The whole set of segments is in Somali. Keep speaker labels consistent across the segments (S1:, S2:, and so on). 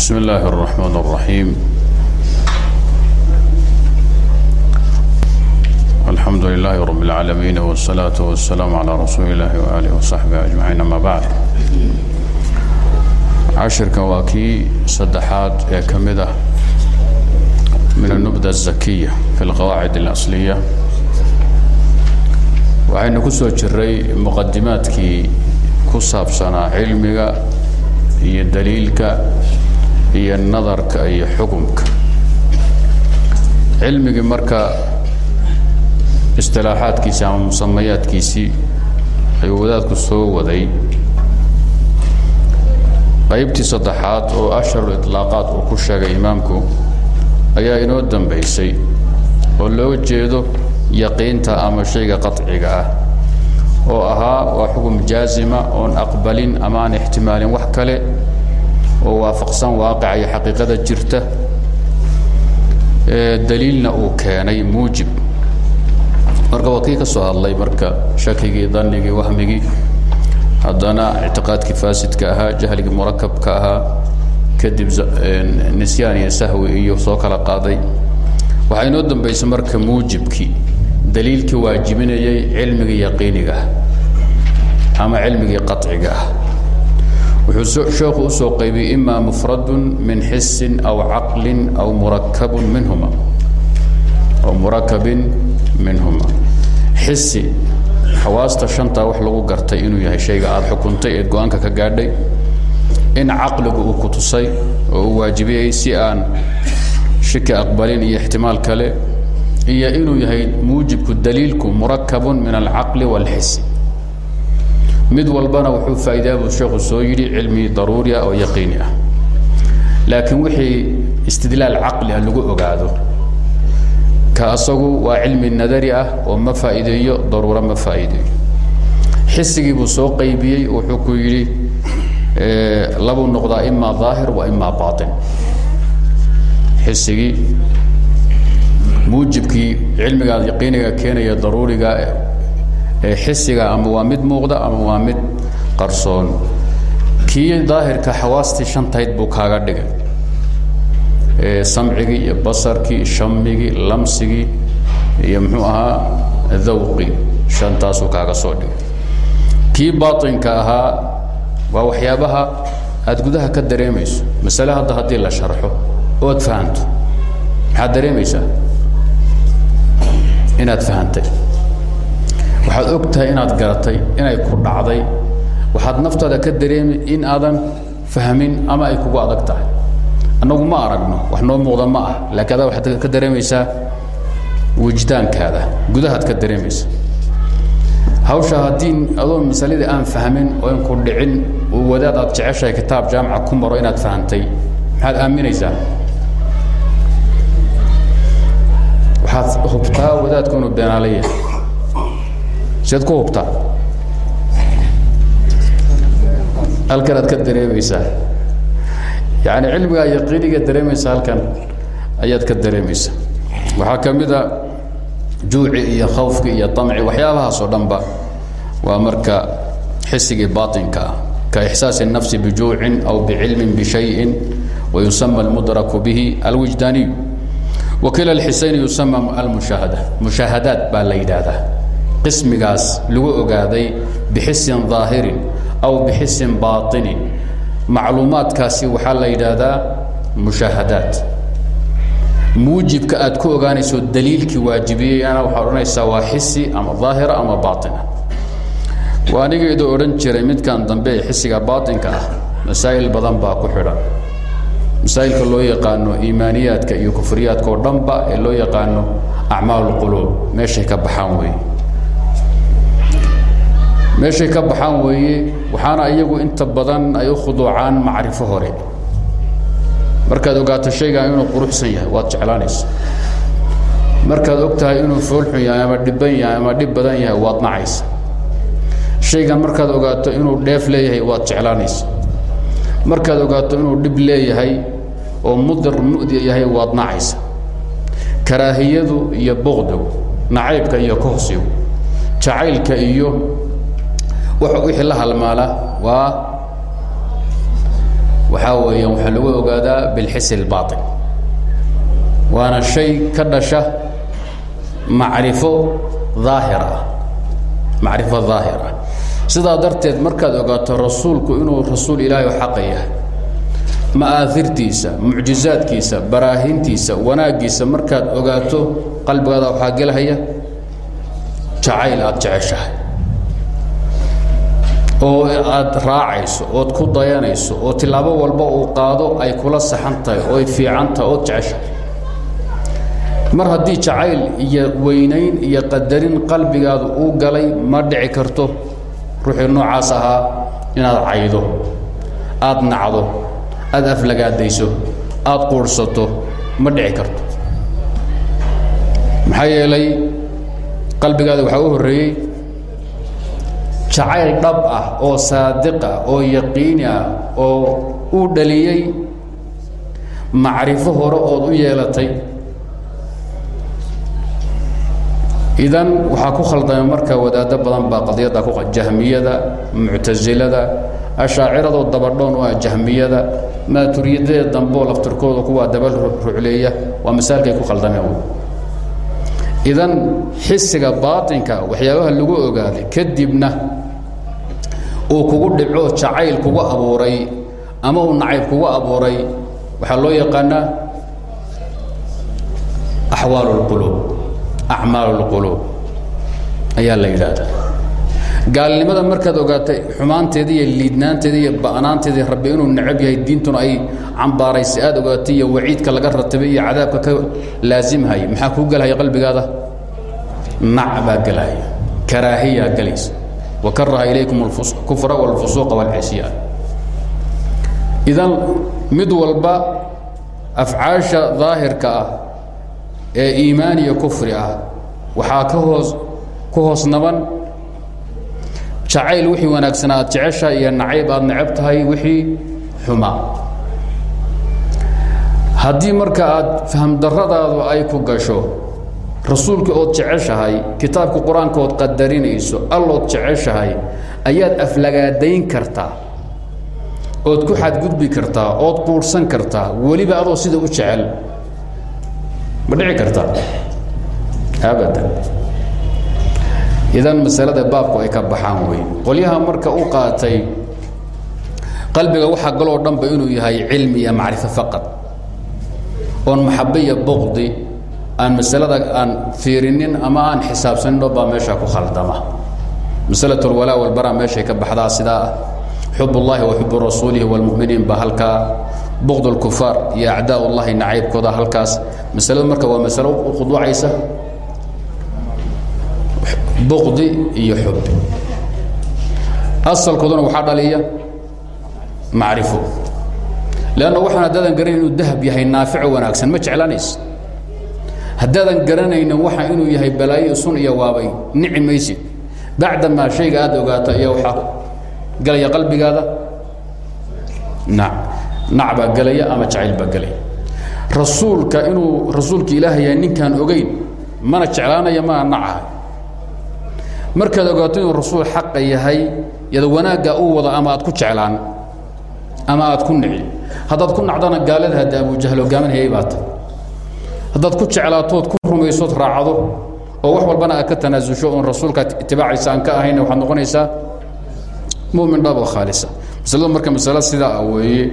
S1: بسم الله الرحمن الرحيم الحمد لله رب العالمين والصلاة والسلام على رسول الله وآله وصحبه أجمعين أما بعد cashirkan waa kii saddexaad ee ka mid ah min النبdة الزakiya fi اlqawaacid الأصliya waxaynu ku soo jiray muqadimaadkii ku saabsanaa cilmiga iyo daliilka iyo nadarka iyo xukumka cilmigii marka istilaaxaadkiisii ama musamayaadkiisii ayuu wadaadku soo waday. Qaybtii saddexaad oo asharu iطlaaqaat uu ku sheegay imaamku ayaa inoo dambaysay oo looga jeedo yaqiinta ama shayga qaطciga ah oo ahaa waa xukum jaazima oon aqbalin ama ixtimaalin wax kale oo waafaqsan waaqica iyo xaqiiqada jirta daliilna uu keenay muujib. Marka waa kii ka soo hadlay marka shakigii danigii wahmigii haddana ictiqaadkii faasidka ahaa jahligii murakabka ahaa kadib nisyaan iyo sahwi iyo soo kala qaaday waxaa inoo dambaysay marka muujibkii daliilkii waajibinayay cilmigii yaqiiniga ah ama cilmigii qaطciga ah wuxuu sheekhu u soo qaybiyey ima mufradu min xisin aw caqlin aw murakabun minhuma. Aw murakabin minhuma. Xisi xawaasta shantaa wax lagu gartay inuu yahay shayga aada xukuntay eed go'aanka ka gaadhay in caqligu uu ku tusay oo uu si aan shiki aqbalin iyo ixtimaal kale iyo inuu yahay muujibku daliilku murakabun min alcaqli wاlxisi mid walbana wuxuu faa'iidaa buu sheekhu soo yidhi cilmi daruuri ah oo yaqiini ah. Laakiin wixii istidlaal caqli ah lagu ogaado ka asagu waa cilmi nadari ah oo ma faa'iideeyo daruuro ma faa'iideeyo. Xisigii buu soo qaybiyey wuxuu ku yidhi labuu noqdaa ima daahir wa ima baaطin xisigii muujibkii cilmigaa yaqiiniga keenaya daruuriga xisiga ama waa mid muuqda ama waa mid qarsoon. Kii daahirka xawaastii shantayd buu kaaga dhigay. Samcigii iyo basarkii shamigii lamsigii iyo muxuu ahaa dawqi shantaasuu kaaga soo dhigay. Kii baaطinka ahaa waa waxyaabaha aad gudaha ka dareemayso. Masale hadda haddii la sharxo ood fahanto. Maxaad dareemaysaa? Inaad fahantay waxaad og tahay inaad garatay inay ku dhacday. Waxaad naftaada ka dareemi in aadan fahmin ama ay kugu adag tahay. Annagu ma aragno wax noo muuqda ma ah. Laakiin adaa waxaad ka dareemaysaa wijdaankaada gudahaad ka dareemaysa. Hawsha haddii adoo masaladii aan fahmin oo in ku dhicin uu wadaad aad jeceshahay kitaab jaamica ku maro inaad fahantay maxaad aaminaysaa? Waxaad hubtaa wadaadku inuu beenaalaya seed ku hubtaa halkan aad ka dareemaysaa yani cilmigaa yaqiiniga dareemaysa halkan ayaad ka dareemaysa waxaa ka mid a juuci iyo khawfki iyo amci waxyaabahaas oo dhanba waa marka xisigii baaطinka ah ka ixsaasi الnafsi bijuucin aw bicilmin bishayin wayusama اlmudraku bihi alwijdaaniyu wakila اlxisayn yusama almushaahada mushaahadaat baa la yidhaahdaa qismigaas lagu ogaaday bixisin ظaahirin aw bixisin baaطinin macluumaadkaasi waxaa la yidhaahdaa mushaahadaat muujibka aad ku ogaanayso daliilkii waajibiyey ana waxaad odhanaysaa waa xisi ama daahira ama baaطina waa anigeedu odhan jiray midkan dambe ee xisiga baaطinka ah masaa'il badan baa ku xidhan masaa'ilka loo yaqaano iimaaniyaadka iyo kufriyaadka oo dhanba ee loo yaqaano acmaal اlquluub meeshay ka baxaan weeye meeshay ka baxaan weeye waxaana iyagu inta badan ay u khuduucaan macrifo hore. Markaad ogaato shaygan inuu quruxsan yahay waad jeclaanaysa markaad og inuu foolxun yahay ama dhibban yahay ama dhib badan yahay waad nacaysa shaygan markaad ogaato inuu dheef leeyahay waad jeclaanaysa markaad ogaato inuu dhib leeyahay oo mudir mu'di yahay waad nacaysa karaahiyadu iyo boqdigu nacaybka iyo kohsigu jacaylka iyo wixii la halmaala waa waxaa weeyaan waxaa lagu ogaadaa bilxis اlbaطin waana shay ka dhasha macrifo daahir ah macrifo daahir ah sidaa darteed markaad ogaato rasuulku inuu rasuul ilaahay oo xaqa yahay ma'aahirtiisa mucjizaadkiisa baraahintiisa wanaaggiisa markaad ogaato qalbigaada waxaa gelhaya jacayl aad jeceshahay oo aad raacayso ood ku dayanayso oo tilaabo walba uu qaado ay kula saxan tahay oo ay fiican tahay ood jeceshahay. Mar haddii jacayl iyo weynayn iyo qadarin qalbigaadu uu galay ma dhici karto ruuxii noocaas ahaa inaad caydo aad nacdo aad aflagaadayso aad quurhsato ma dhici karto. Maxaa yeelay qalbigaada waxaa u horreeyey jacayl dhab ah oo saadiq ah oo yaqiini ah oo uu dhaliyey macrifo hore ood u yeelatay. Idan waxaa ku khaldamay marka wadaado badan baa qadiyadda jahmiyada muctasilada ashaaciradoo dabadhoon u ah jahmiyada maaturiyadada dambeo laftirkooda kuwaa daba rucleeya waa masaalkay ku khaldameen idan xisiga baatinka waxyaabaha lagu ogaaday kadibna uu kugu dhico jacayl kugu abuuray ama uu nacayb kugu abuuray waxaa loo yaqaanaa axwaal اlquluub acmaal اlquluub ayaa la yidhaahdaa. Gaalnimada markaad ogaatay xumaanteeda iyo liidnaanteeda iyo ba'naanteeda rabbi inuu necab yahay diintuna ay cambaaraysa aad ogaatay iyo waciidka laga ratibay iyo cadaabka ka laasimhaya maxaa kuu gelhaya qalbigaada? Nac baa gelhaya karaahiyaa gelaysa wakaraha ilaykum kufra wاlfusuuqa wاlcisyaan idan mid walba afcaasha daahirka ah ee iimaan iyo kufri ah waxaa ka hoos ku hoos naban jacayl wixii wanaagsanaa aad jeceshahay iyo nacayb aad necab tahay wixii xumaa haddii marka aad fahamdarradaadu ay ku gasho rasuulka ood jeceshahay kitaabka qur'aanka ood qadarinayso allood jeceshahay ayaad aflagaadayn kartaa ood ku xadgudbi kartaa ood quudhsan kartaa weliba adoo sida u jecel ma dhici kartaa? Abadan. Idan masalada baabku ay ka baxaan wey qolyaha marka u qaatay qalbiga waxaa galoo dhanba inuu yahay cilmi iyo macrifo faqad. Oon maxabe iyo boqdi aan masalada aan fiirinin ama aan xisaabsanin oo baa meesha ku khaldama. Masalat alwalaa walbara meeshay ka baxdaa sidaa ah. Xub ullahi wa xubu rasuulihi wاlmuminiin baa halkaa. Bqd اlkufaar iyo acdaa ullahi nacaybkooda halkaas. Masaladu marka waa masalo u khuduucaysa buqdi iyo xub. Asalkooduna waxaa dhaliya macrifo. Leanna waxaan haddaadan garanayn inuu dahab yahay naafico wanaagsan. Ma jeclaanaysa haddaadan garanaynin waxa inuu yahay balaayo sun iyo waabay nici maysid bacdamaa shayga aad ogaato ayaa waxaa galaya qalbigaada. Nac nac baa gelaya ama jacayl baa gelaya rasuulka inuu rasuulka ilaahay yahay ninkaan ogeyn mana jeclaanaya mana nacahay markaad ogaato inuu rasuul xaqa yahay yada wanaagga uu wada ama aad ku jeclaan ama aad ku nici haddaad ku nacdana gaalada hadda abujahl hogaaminhayay baa ta haddaad ku jeclaatood ku rumaysood raacdo oo wax walbana aad ka tanaasusho oon rasuulka itibaacaysa aan ka ahayn waxaad noqonaysaa mumin dhab oo khaalisa masaladu marka masalo sidaa ah weeye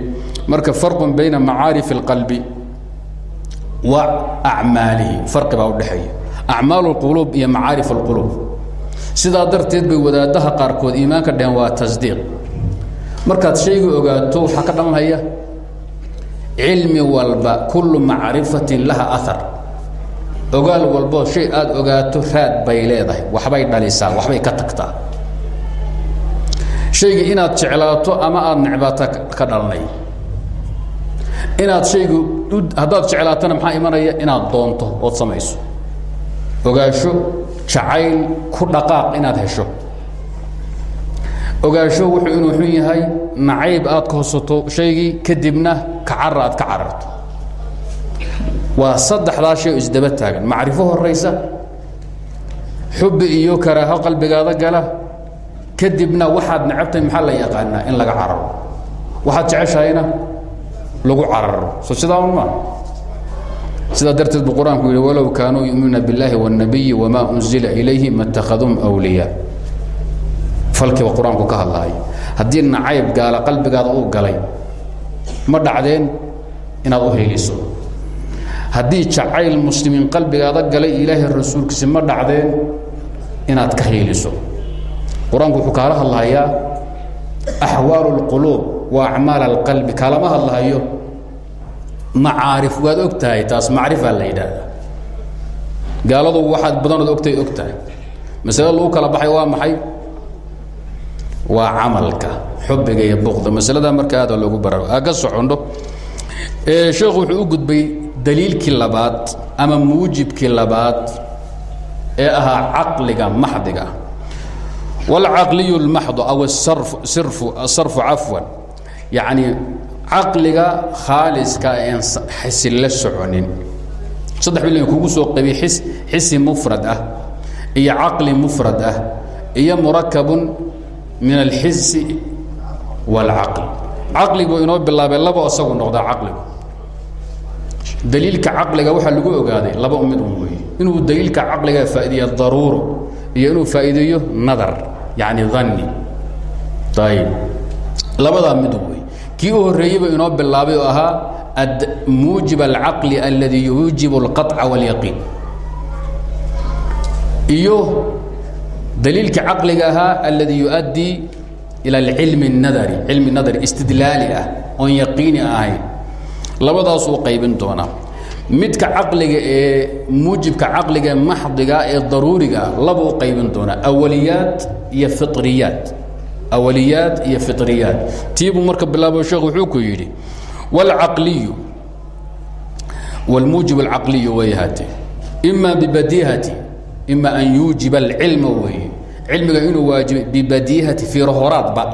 S1: marka farqun bayna macaarif اlqalbi wa acmaalihi farqi baa udhexeeya acmaal اlquluub iyo macaarif اlquluub sidaa darteed bay wadaadaha qaarkood iimaanka dheheen waa tasdiiq markaad shayga ogaato waxaa ka dhalanhaya cilmi walba kullu macrifatin laha ahar ogaal walboo shay aad ogaato raad bay leedahay. Waxbay dhalisaa waxbay ka tagtaa. Shayga inaad jeclaato ama aad necbaata ka dhalanay inaad shaygu haddaad jeclaatona maxaa imanaya? Inaad doonto ood samayso. Ogaasho jacayl ku dhaqaaq inaad hesho. Ogaasho wuxuu inuu xun yahay nacayb aad ka hosato shaygii kadibna kacara aad ka cararto waa saddexdaa shay oo isdaba taagan macrifo horaysa xubbi iyo karaaho qalbigaada gala kadibna waxaad necabtahay maxaa la yaqaanaa in laga cararo waxaad jeceshahayna lagu cararo so sidaa un maa sidaa darteed buu qur-aanku yidhi walow kaanuu yuminuuna biاllahi wالnabiyi wma unzila ilayhi ma اtakhaduum wliyaa falkiiba qur-aanku ka hadlahay haddii nacayb gaala qalbigaada uu galay ma dhacdeen inaad u heliso haddii jacayl muslimiin qalbigaada galay ilaahay rasuulkiisa ma dhacdeen inaad ka hiiliso qur'aanku wuxuu kaala hadlahayaa axwaal اlquluub wa acmaal اlqalbi kaalama hadlahayo macaarif waad og taas macrifaa la yidhaahdaa. Gaaladu waxaad badanood ogtahay. Og tahay lagu kala baxay waa maxay waa camalka xubiga iyo buqda. Masalada marka aada loogu bara ka socondo. Sheekhu wuxuu u gudbay daliilkii labaad ama muujibkii labaad ee ahaa caqliga maxdiga. Wاlcaqliy اlmaxdu aw asarfu cafwan yacni caqliga khaaliska een xisi la soconin. Saddex bil kugu soo qabiy xis xisi mufrad ah iyo caqli mufrad ah iyo murakabun min alxisi wاlcaql caqligu inoo bilaabay laba isagu noqdaa caqligu daliilka caqliga waxaa lagu ogaaday laba mid un weeye inuu daliilka caqliga faa'ideeya daruuro iyo inuu faa'iideeyo nadar yacni dhanni ayib labadaa mid wey kii u horreeyeyba inoo bilaabay oo ahaa muujib alcaqli aladi yuujib اlqaطca wاlyaqiin iyo daliilka caqliga ahaa aladi yuؤaddii ilى اlcilmi الnadari cilmi nadari istidlaali ah oon yaqiini ahayn labadaasuu qaybin doonaa midka caqliga ee muujibka caqliga maxdiga ee daruuriga laba u qaybin doonaa awaliyaat iyo fiطriyaat awaliyaat iyo fiطriyaat tiibuu marka bilaabo sheekh wuxuu ku yidhi wاlcaqliyu wاlmuujib اlcaqliyu way haatee ima bibadihati ima an yuujiba اlcilma weeye cilmiga inuu waajibay bibadihati fiirohoraadba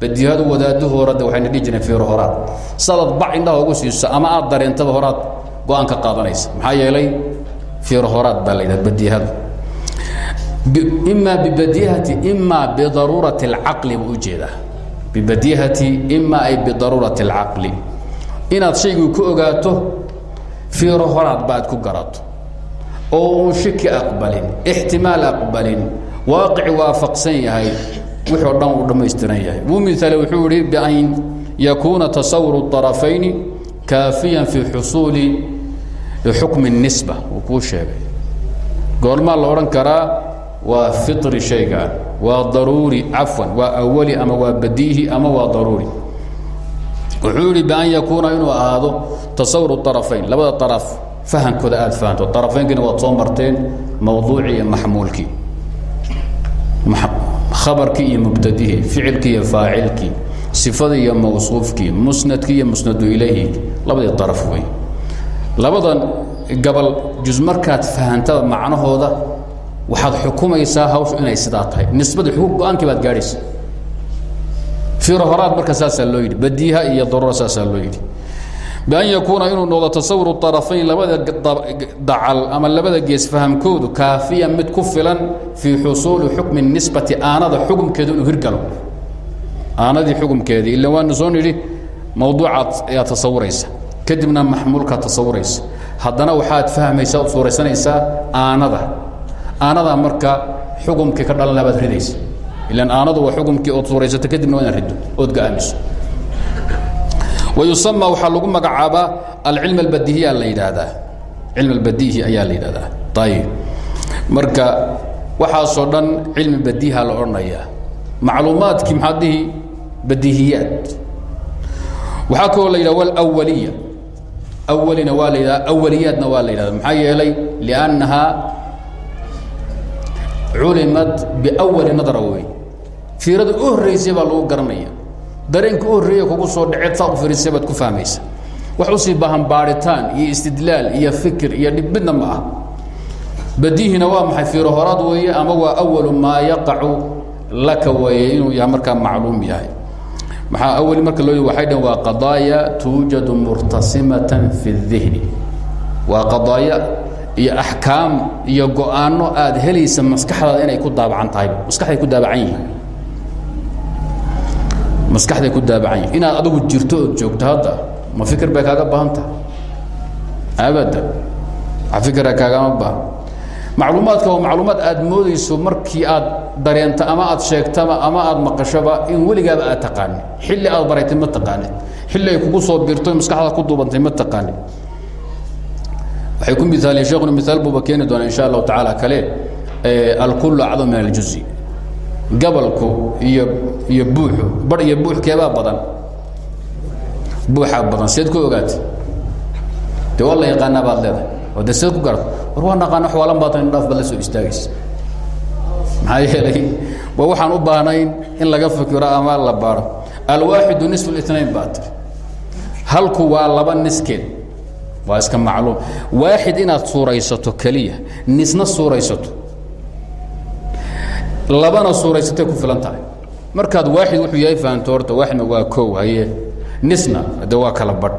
S1: badihadu wadaadu horada waxayna dhihi jireen fiiro horaad. Sadaad bac indhaha ugu siiso ama aad dareentaba horaad go'aan ka qaadanaysa. Maxaa yeelay fiiro horaad baa la yidhaha badihadu ima bibadihati ima bidaruurati اlcaqli buu u jeedaa bibadihati ima ay bidaruurati اlcaqli inaad shaygii ku ogaato fiiro horaad ba aad ku garato. Oo uun shiki aqbalin ixtimaal aqbalin waaqici waafaqsan yahay wixii o dhan uu dhammaystiran yahay wuu miaale wuxuu ihi bian yakuuna tasawur الطarafayni kaafiyan fii xusuuli xukmi الnisba uu kuu sheegay goormaa la odhan karaa waa fitri shaygaan waa daruuri cafwan waa awali ama waa badiihi ama waa daruuri wuxuu yihi bian yakuuna inuu ahaado tasawur الطarafayn labada طaraf fahankooda aad fahanto طarafaynkina waad soo marteen mawduucii iyo maxmuulkii abarkii iyo mubtadihii ficilkii iyo faacilkii sifadii iyo mawsuufkii musnadkii iyo musnadu ilayhi labadii araf wey. Labadan gabal juz markaad fahantada macnahooda waxaad xukumaysaa hawshu inay sidaa tahay. Nisbadii go'aankii baad gaadhaysa fiiro horaad marka saasaa loo yidhi badiiha iyo daruura saasaa loo yidhi bian yakuuna inuu noqdo tasawur طarafayn labada dacal ama labada gees fahamkoodu kaafiyan mid ku filan fii xusuuli xukmi nisbati aanada xukumkeedu inuu hirgalo aanadii xukumkeedii ila waanu soo nidhi mawduucaad ayaad tasawuraysa kadibna maxmuulkaad tasawuraysa haddana waxaad fahmaysaa od suuraysanaysaa aanada aanadaa marka xukumkii ka dhalan labaad ridaysa ilan aanadu waa xukumkii ood suuraysata kadibna waa inaad riddo ood ga-aamiso wayusama waxaa lagu magacaabaa alcilm albadihiya la yidhaahdaa cilm albadihi ayaa la yidhahdaa ayib marka waxaasoo dhan cilmi badiha la odhanayaa macluumaadkii maxaa dihi badihiyaat waxaa kaloo la yidhah walawaliya awalina waa la yidhahda awaliyaadna waa la liannahaa culimat biawali nadra wey fiirada u lagu garanaya dareenka u horreeya kugu soo dhaceed saa u firisay baad ku fahmaysa. Wax u sii baahan baaritaan iyo istidlaal iyo fikir iyo dhib midna ma ah badihina waa maxay fiiro horaad weeye ama waa awalu maa yaqacu laka weeye inuu yahay markaa macluum yahay? Maxaa awali marka loo waxay dhahn waa qadaaya tuujadu murtasimatan fi الdihni waa qadaaya iyo axkaam iyo go'aano aad helaysa maskaxdaada inay ku daabacan tahay maskaxday ku daabacan yihiin maskaxday ku daabacan yihiin inaad adigu jirto ood joogto hadda ma fikir bay kaaga baahan tahay abada fikira kaagama baahan macluumaadka waa macluumaad aad moodayso markii aad dareento ama aad sheegtaba ama aad maqashoba in weligaaba aad taqaanin xilli aad baraytay ma taqaanin xilli ay kugu soo biirto maskaxda ku duubantay ma taqaanin waxay ku miaaliyeen sheekuna miaal buuba keeni doona insha allahu tacaala kale alkullu acdam min aljuzi gabalku iyo iyo buuxu bar iyo buux keebaa badan. Buuxaa badan seed ku ogaatay. De waa la yaqaanaa baad leedahay. Oo de seed ku garata war waa naqaana wax waalan baatan indhaaf baad la soo istaagaysa. Maxaa yeelay waa waxaan u baahnayn in laga fikiro ama la baaro. Alwaaxidu nisfu اlitnain baa tiri. Halku waa laba niskeed. Waa iska macluum. Waaxid inaad suuraysato keliya nisna suuraysato labana suuraysatay ku filan tahay markaad waaxid wuxuu yahay fahanto horta waaxidna waa kow haye nisna de waa kala badh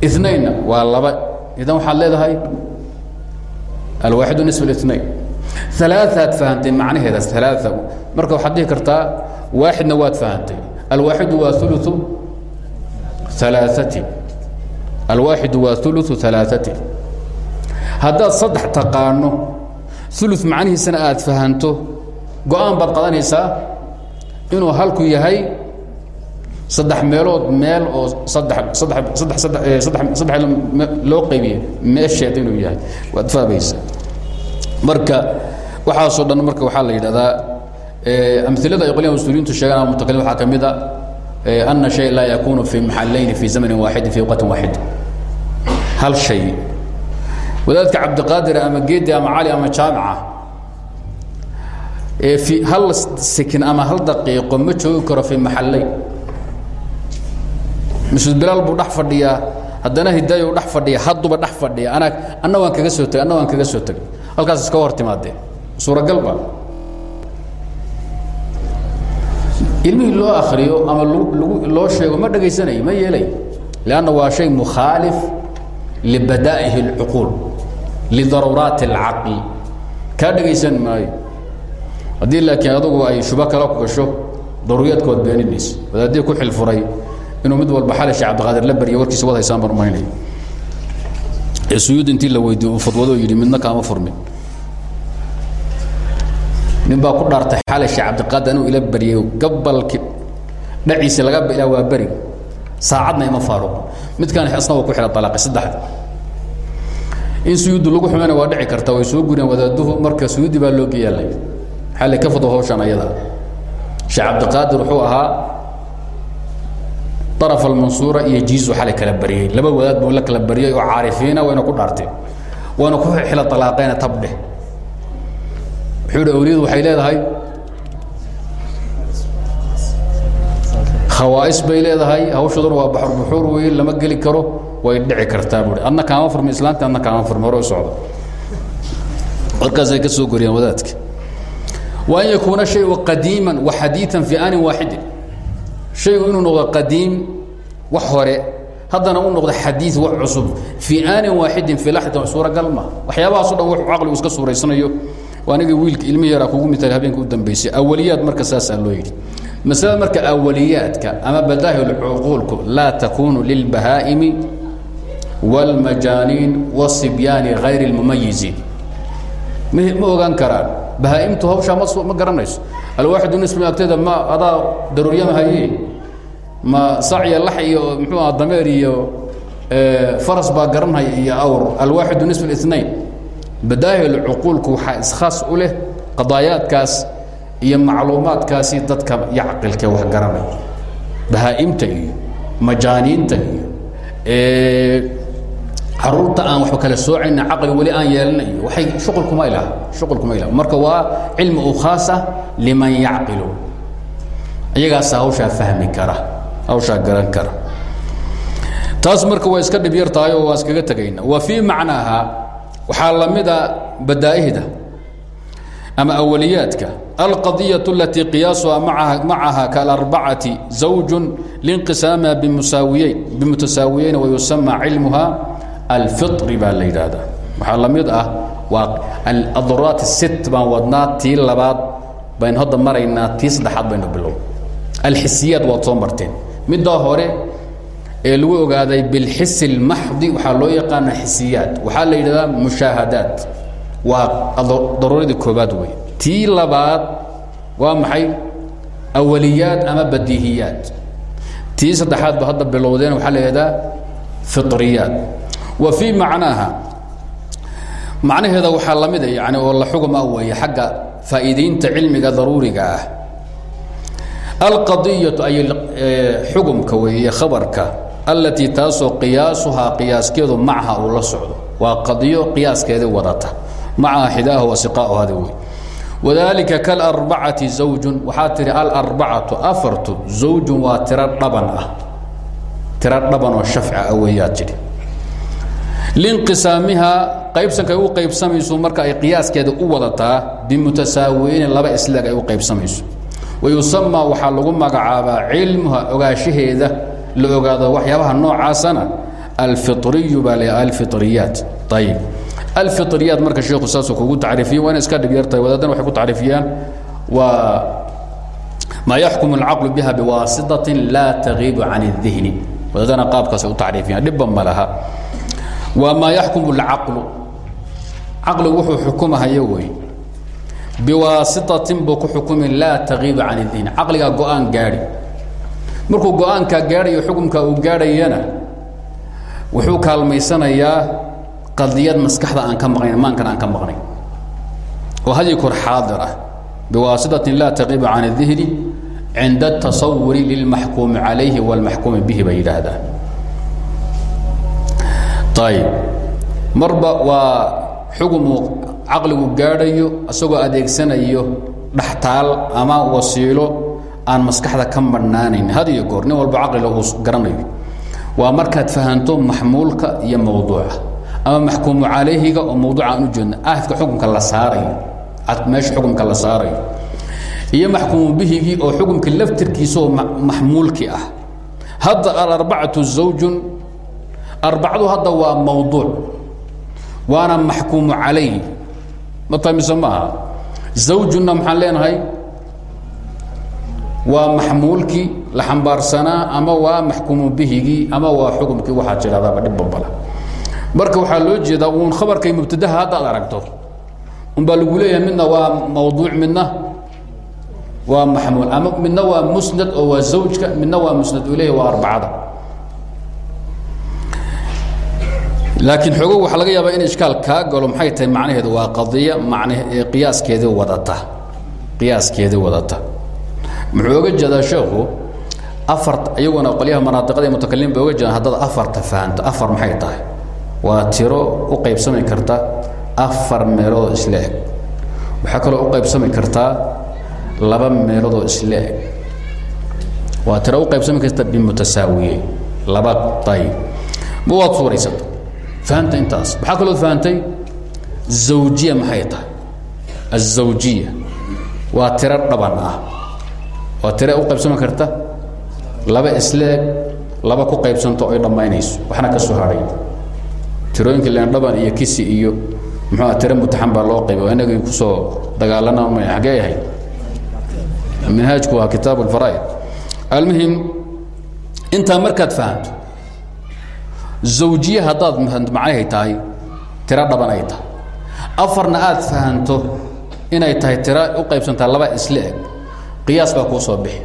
S1: inainna waa laba idan waxaad leedahay alwaaxidu nisf اlitnain alaaثaad fahantay macnaheedaas alaaثa marka waxaad dhihi kartaa waaxidna waad fahantay alwaaxidu waa uluثu alaaثati alwaaxidu waa uluثu alaaثati haddaad saddex taqaano ulu macnihiisana aad fahanto go'aan baad qadanaysaa inuu halku yahay saddex meelood meel oo saddex saddex loo qaybiye meesheed inuu yahay. Waad fahmaysaa marka waxaasoo dhan marka waxaa la yidhahdaa amilada ay qolyaha usuuliyiintu sheegaan ama mutakalim waxaa ka mid a ana shay laa yakunu fi maxalayni fi zamanin waaxidin fi waqtin waaxid hal shay. Wadaadka cabdiqaadir ama geedi ama cali ama jaamica i hal sekin ama hal daqiiqo ma joogi karo fi maxalayn masud bilaal buu dhex fadhiyaa haddana hidaayo dhex fadhiya hadduba dhex fadhiya anaa anna waan kaga soo tegay anna waan kaga soo tegay halkaas iska hor timaadeen suuragalba ilmihii loo akriyo ama lgu loo sheego ma dhegaysanayo ma yeelay. Lanna waa shay mukhaalif libadaa'ihi اlcuquul lidaruuraati اlcaql kaa dhegaysan maayo haddii laakiin adugu ay shubo kala ku gasho daruuriyaadkood beeninaysa. Wadaadii ku xilfuray inuu mid walba xali shee cabdiqaadir la barya warkiisa wad haysaan baan umaynaya ee suyuud intii la weydiiye uu fadwado yidhi midna kaama furmin. Nin baa ku dhaartay xali shee cabdiqaadir inuu ila baryayo gabalki dhaciisi laga ilaa waa beri. Saacadna ima faaruq midkaan asna waa ku xidha alaaqi saddexda. In suyuuddu lagu xumayna waa dhici karta way soo guriyeen wadaaduhu marka suyuudi baa loo geeyaalay xalli ka fadwo hawshan ayada. Sheekh cabdiqaadir wuxuu ahaa daraf almansuura iyo jiizu xalay kala bariyey laba wadaad buu la kala bariyey oo caarifiina wayna ku dhaarteen waana ku xila alaaqeena tabdheh wuxuu hi awliyadu waxay leedahay khawaais bay leedahay hawshooduna waa baxur buxuur wey lama geli karo way dhici kartaa buui adna kaama furmi islaanta adna kaama furmi hore u socdo. Markaasay ka soo goriyeen wadaadka wa an yakuuna shayu qadiima wa xadiian fi aanin waaxidin shaygu inuu noqdo qadiim wax hore haddana u noqdo xadii wax cusub fii aanin waaxidin fii laxdatin suuragal ma waxyaabahaasoo dhan wuxuu caqligu iska suuraysanayo aniga wiilka ilmihi yaraa kugu mitaal habeenka u dambaysay awaliyaad marka saasaa loo yidhi masalada marka awaliyaadka ama badaahil cuquulku laa takunu lilbahaa'imi wاlmajaaniin wالsibyaani hayr اlmumayiziin ma ogaan karaan bahaa'imtu hawshaa ma ma garanayso alwaaxidu nismi agteeda ma adaa daruuryama haye ma sacya lax iyo mxuu aha dameer iyo faras baa garanhaya iyo awr alwaaxidu nisf الاثnain badaahil cuquulku waxaa iskhaas u leh qadaayaadkaas iyo macluumaadkaasi dadka iyo caqilka wax garanay bahaa'imta iyo majaaniinta iyo caruurta aan waxba kala soocayna caqli weli aan yeelanayo waxay shuqul kuma ilaha shuqul kuma ilaha marka waa cilmi u khaas ah liman yacqilu iyagaasa hawshaa fahmi kara hawshaa garan kara taas marka waa iska dhib yar tahay oo waa iskaga tegayna wa fii macnaaha waxaa la mida badaa'ihda ama awaliyaadka alqadiyaة اlatii qiyaasuha macaha kaاlarbacati zawj linqisaama bimusaawiyeyn bimutasaawiyeyn wayusama cilmuha alfiri baa la yidhaahdaa waxaa la mid ah waa adaruraat sit baan wadnaa tii labaad baynu hadda maraynaa tii saddexaad baynu bilow alxisiyaad waad soo marteen middaa hore ee lagu ogaaday bilxisi اlmaxdi waxaa loo yaqaana xisiyaad waxaa la yidhahdaa mushaahadaad waa daruuradii koobaad wey tii labaad maxay awaliyaad ama badiihiyaad tii saddexaad ba hadda bilowdeen waxaa la yidhahdaa wa fii macnaaha. Macnaheeda waxaa la mida yani oo la xugma weeye xagga faa'iidaynta cilmiga daruuriga ah. Alqadiyatu ay xugumka weeye khabarka allatii taasoo qiyaasuhaa qiyaaskeedu macaha uu la socdo. Waa qadiyo qiyaaskeedii wadata. Macaha xidaaha wa siqaauhada wey wadalika kalarbacati zawjun waxaa tihi alarbacatu afartu zawjun waa tiro dhaban ah. Tiro dhaban oo shafca ah weeyaa tidhi linqisaamiha qaybsanka ay qaybsamayso marka ay qiyaaskeeda u wadataa bimutasaawiina laba isleeg ay u qaybsamayso. Wayusamaa waxaa lagu magacaabaa cilmuha ogaanshaheeda la ogaado waxyaabaha noocaasana alfiriyu baa la alfiriyaat ayib marka sheikhu saasuu kugu tacriifiye waa iska dhib yartahay wadaadana ku tacriifiyaan waa maa yaxkumu alcaqlu biha biwaasitatin laa tagiibu can اdihni wadaadana qaabkaasay u tacriifiyaan dhibba ma laha waa maa yaxkumu اlcaqlu caqligu wuxuu xukumahayo wey biwaasitatin buu ku xukumi laa tagiibu can اdihni caqligaa go-aan gaadhi markuu go-aankaa gaadhayo xukumka uu gaadhayana wuxuu kaalmaysanayaa qadiyad maskaxda aan ka maqnayn maankan aan ka maqnayn oo hadii kor xaadir ah biwaasitatin laa taqiibu can الdihni cinda الtasawuri lilmaxkuumi calayhi wاlmaxkuumi bihi bay yidhaahdaan ayb marba waa xugumuu caqligu gaadhayo isagoo adeegsanayo dhaxtaal ama wasiilo aan maskaxda ka madhnaanayn had iyo goor nin walba caqliga uu garanayo. Waa markaad fahanto maxmuulka iyo mawduuca. Ama maxkuumu calayhiga oo mawduuca aan u jeedno ahadka xukumka la saarayo. Meesha xukumka la saarayo. Iyo maxkuumu bihigii oo xukumka laftirkiisa oo ah. Hadda alarbacatu zawjun arbacdu hadda waa mawduuc waana maxkuumu calayhi matamiso maaha? Zawjunna maxaan leenahay? Waa maxmuulkii la xambaarsanaa ama waa maxkuumu bihigii ama waa xukumkii? Waxaad tidhahdaaba dhibbabala marka waxaa loo jeedaa uun khabarkay mubtadaha haddaad aragto. Unbaa lagu leeyahay midna waa mawduuc midna waa maxmuul ama midna waa musnad oo waa zawjka midna waa musnad uu leeyahy waa arbacada laakiin xoogo waxaa laga yaabaa in ishkaal kaa galo maxay tahay macnaheedu waa qadiya man qiyaaskeedii wadata. Qiyaaskeedii wadata. Muxuu oga jeedaa sheekhu afar iyaguna qolyaha manaadiqada iyo mutakalimiin bay oga jeedaan haddaad afarta fahanto. Afar maxay tahay? Waa tiro u qaybsami karta afar meeloodoo isla eg. Waxaa kaloo u qaybsami kartaa laba meeloodoo isla eg. Waa tiro u qaybsami karta bimutasaawiye. Laba ayib ma waad suuraysata fahamta intaas. Waxaa kaloo fahantay zawjiya maxay tahay? Azawjiya waa tiro dhaban ah. Waa tire u qaybsami karta? Laba isleeg laba ku qaybsanto ay dhammaynayso. Waxna ka soo hadhay tirooyinka len dhaban iyo kisi iyo muxuua tire mutaxan baa loo qayba inagii ku soo dagaalana may xaggee yahay minhaajku waa kitaab alfaraa'id almuhim intaa markaad fahanto zawjiye haddaad macnahay tahay tiro dhaban ay tahay. Afarna aad fahanto inay tahay tiro u qaybsantaa laba isla eg. Qiyaas baa kuu soo bixi.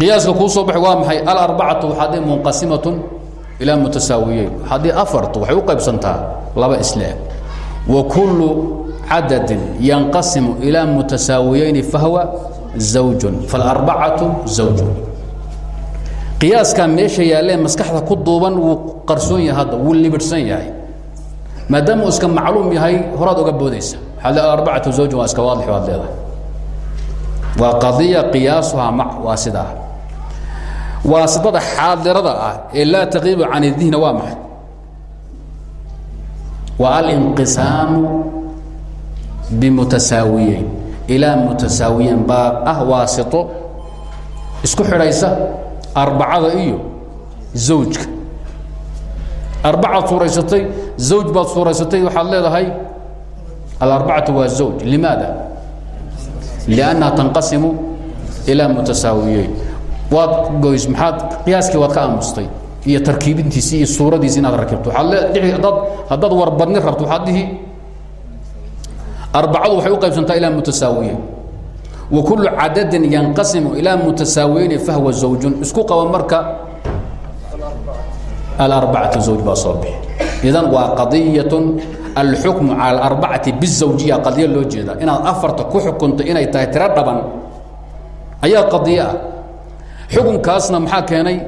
S1: Qiyaaska kuu soo baxi waa maxay? Alarbacatu waxaadii munqasimatun ilaa mutasaawiyeyn haddii afartu waxay u qaybsantaa laba isla eg. Wa kullu cadadin yanqasimu ilaa mutasaawiyeyni fahwa zawjun. Falarbacatu zawjun qiyaaskaa meesha yaallee maskaxda ku duuban wuu qarsoon yahay hadda wuu libidhsan yahay. Maadaama uu iska macluum yahay horaad oga boodaysa. Arbacatu zawjun waa iska waadix waad leedahay. Waa qadiya qiyaasuhaa mac waa sidaa. Waasitada xaadirada ah ee laa taqiibu can idihna waa maxay? Waa alinqisaamu bimutasaawiyeyn. Ilaa mutasaawiyeyn baa ah waasito isku xidhaysa arbacada iyo zawjka. Arbacaad suuraysatay zawj baad suuraysatay waxaad leedahay alarbacatu waa zawj. Limaada? Liannaha tanqasimu ilaa mutasaawiyeyn. Waad goys maxaad qiyaaskii waad ka aamustay iyo tarkiibintiisi iyo suuradiisi inaad rakibto. Waaad le haddaad warbadni rabto waxaad dhihi arbacadu waxay u qaybsantaa ilaa mutasaawiyin kullu cadadin yanqasimu ilaa mutasaawiyeyni fahwa zawjun. Isku qaba marka alarbacatu zawj baa soo bixi. Idan waa qadiyatun alxukmu cala alarbacati bizawjiya. Qadiyo loo jeeda inaad afarta ku xukunto inay tahay tiro dhaban ayaa qadiyo ah. Xukunkaasna maxaa keenay?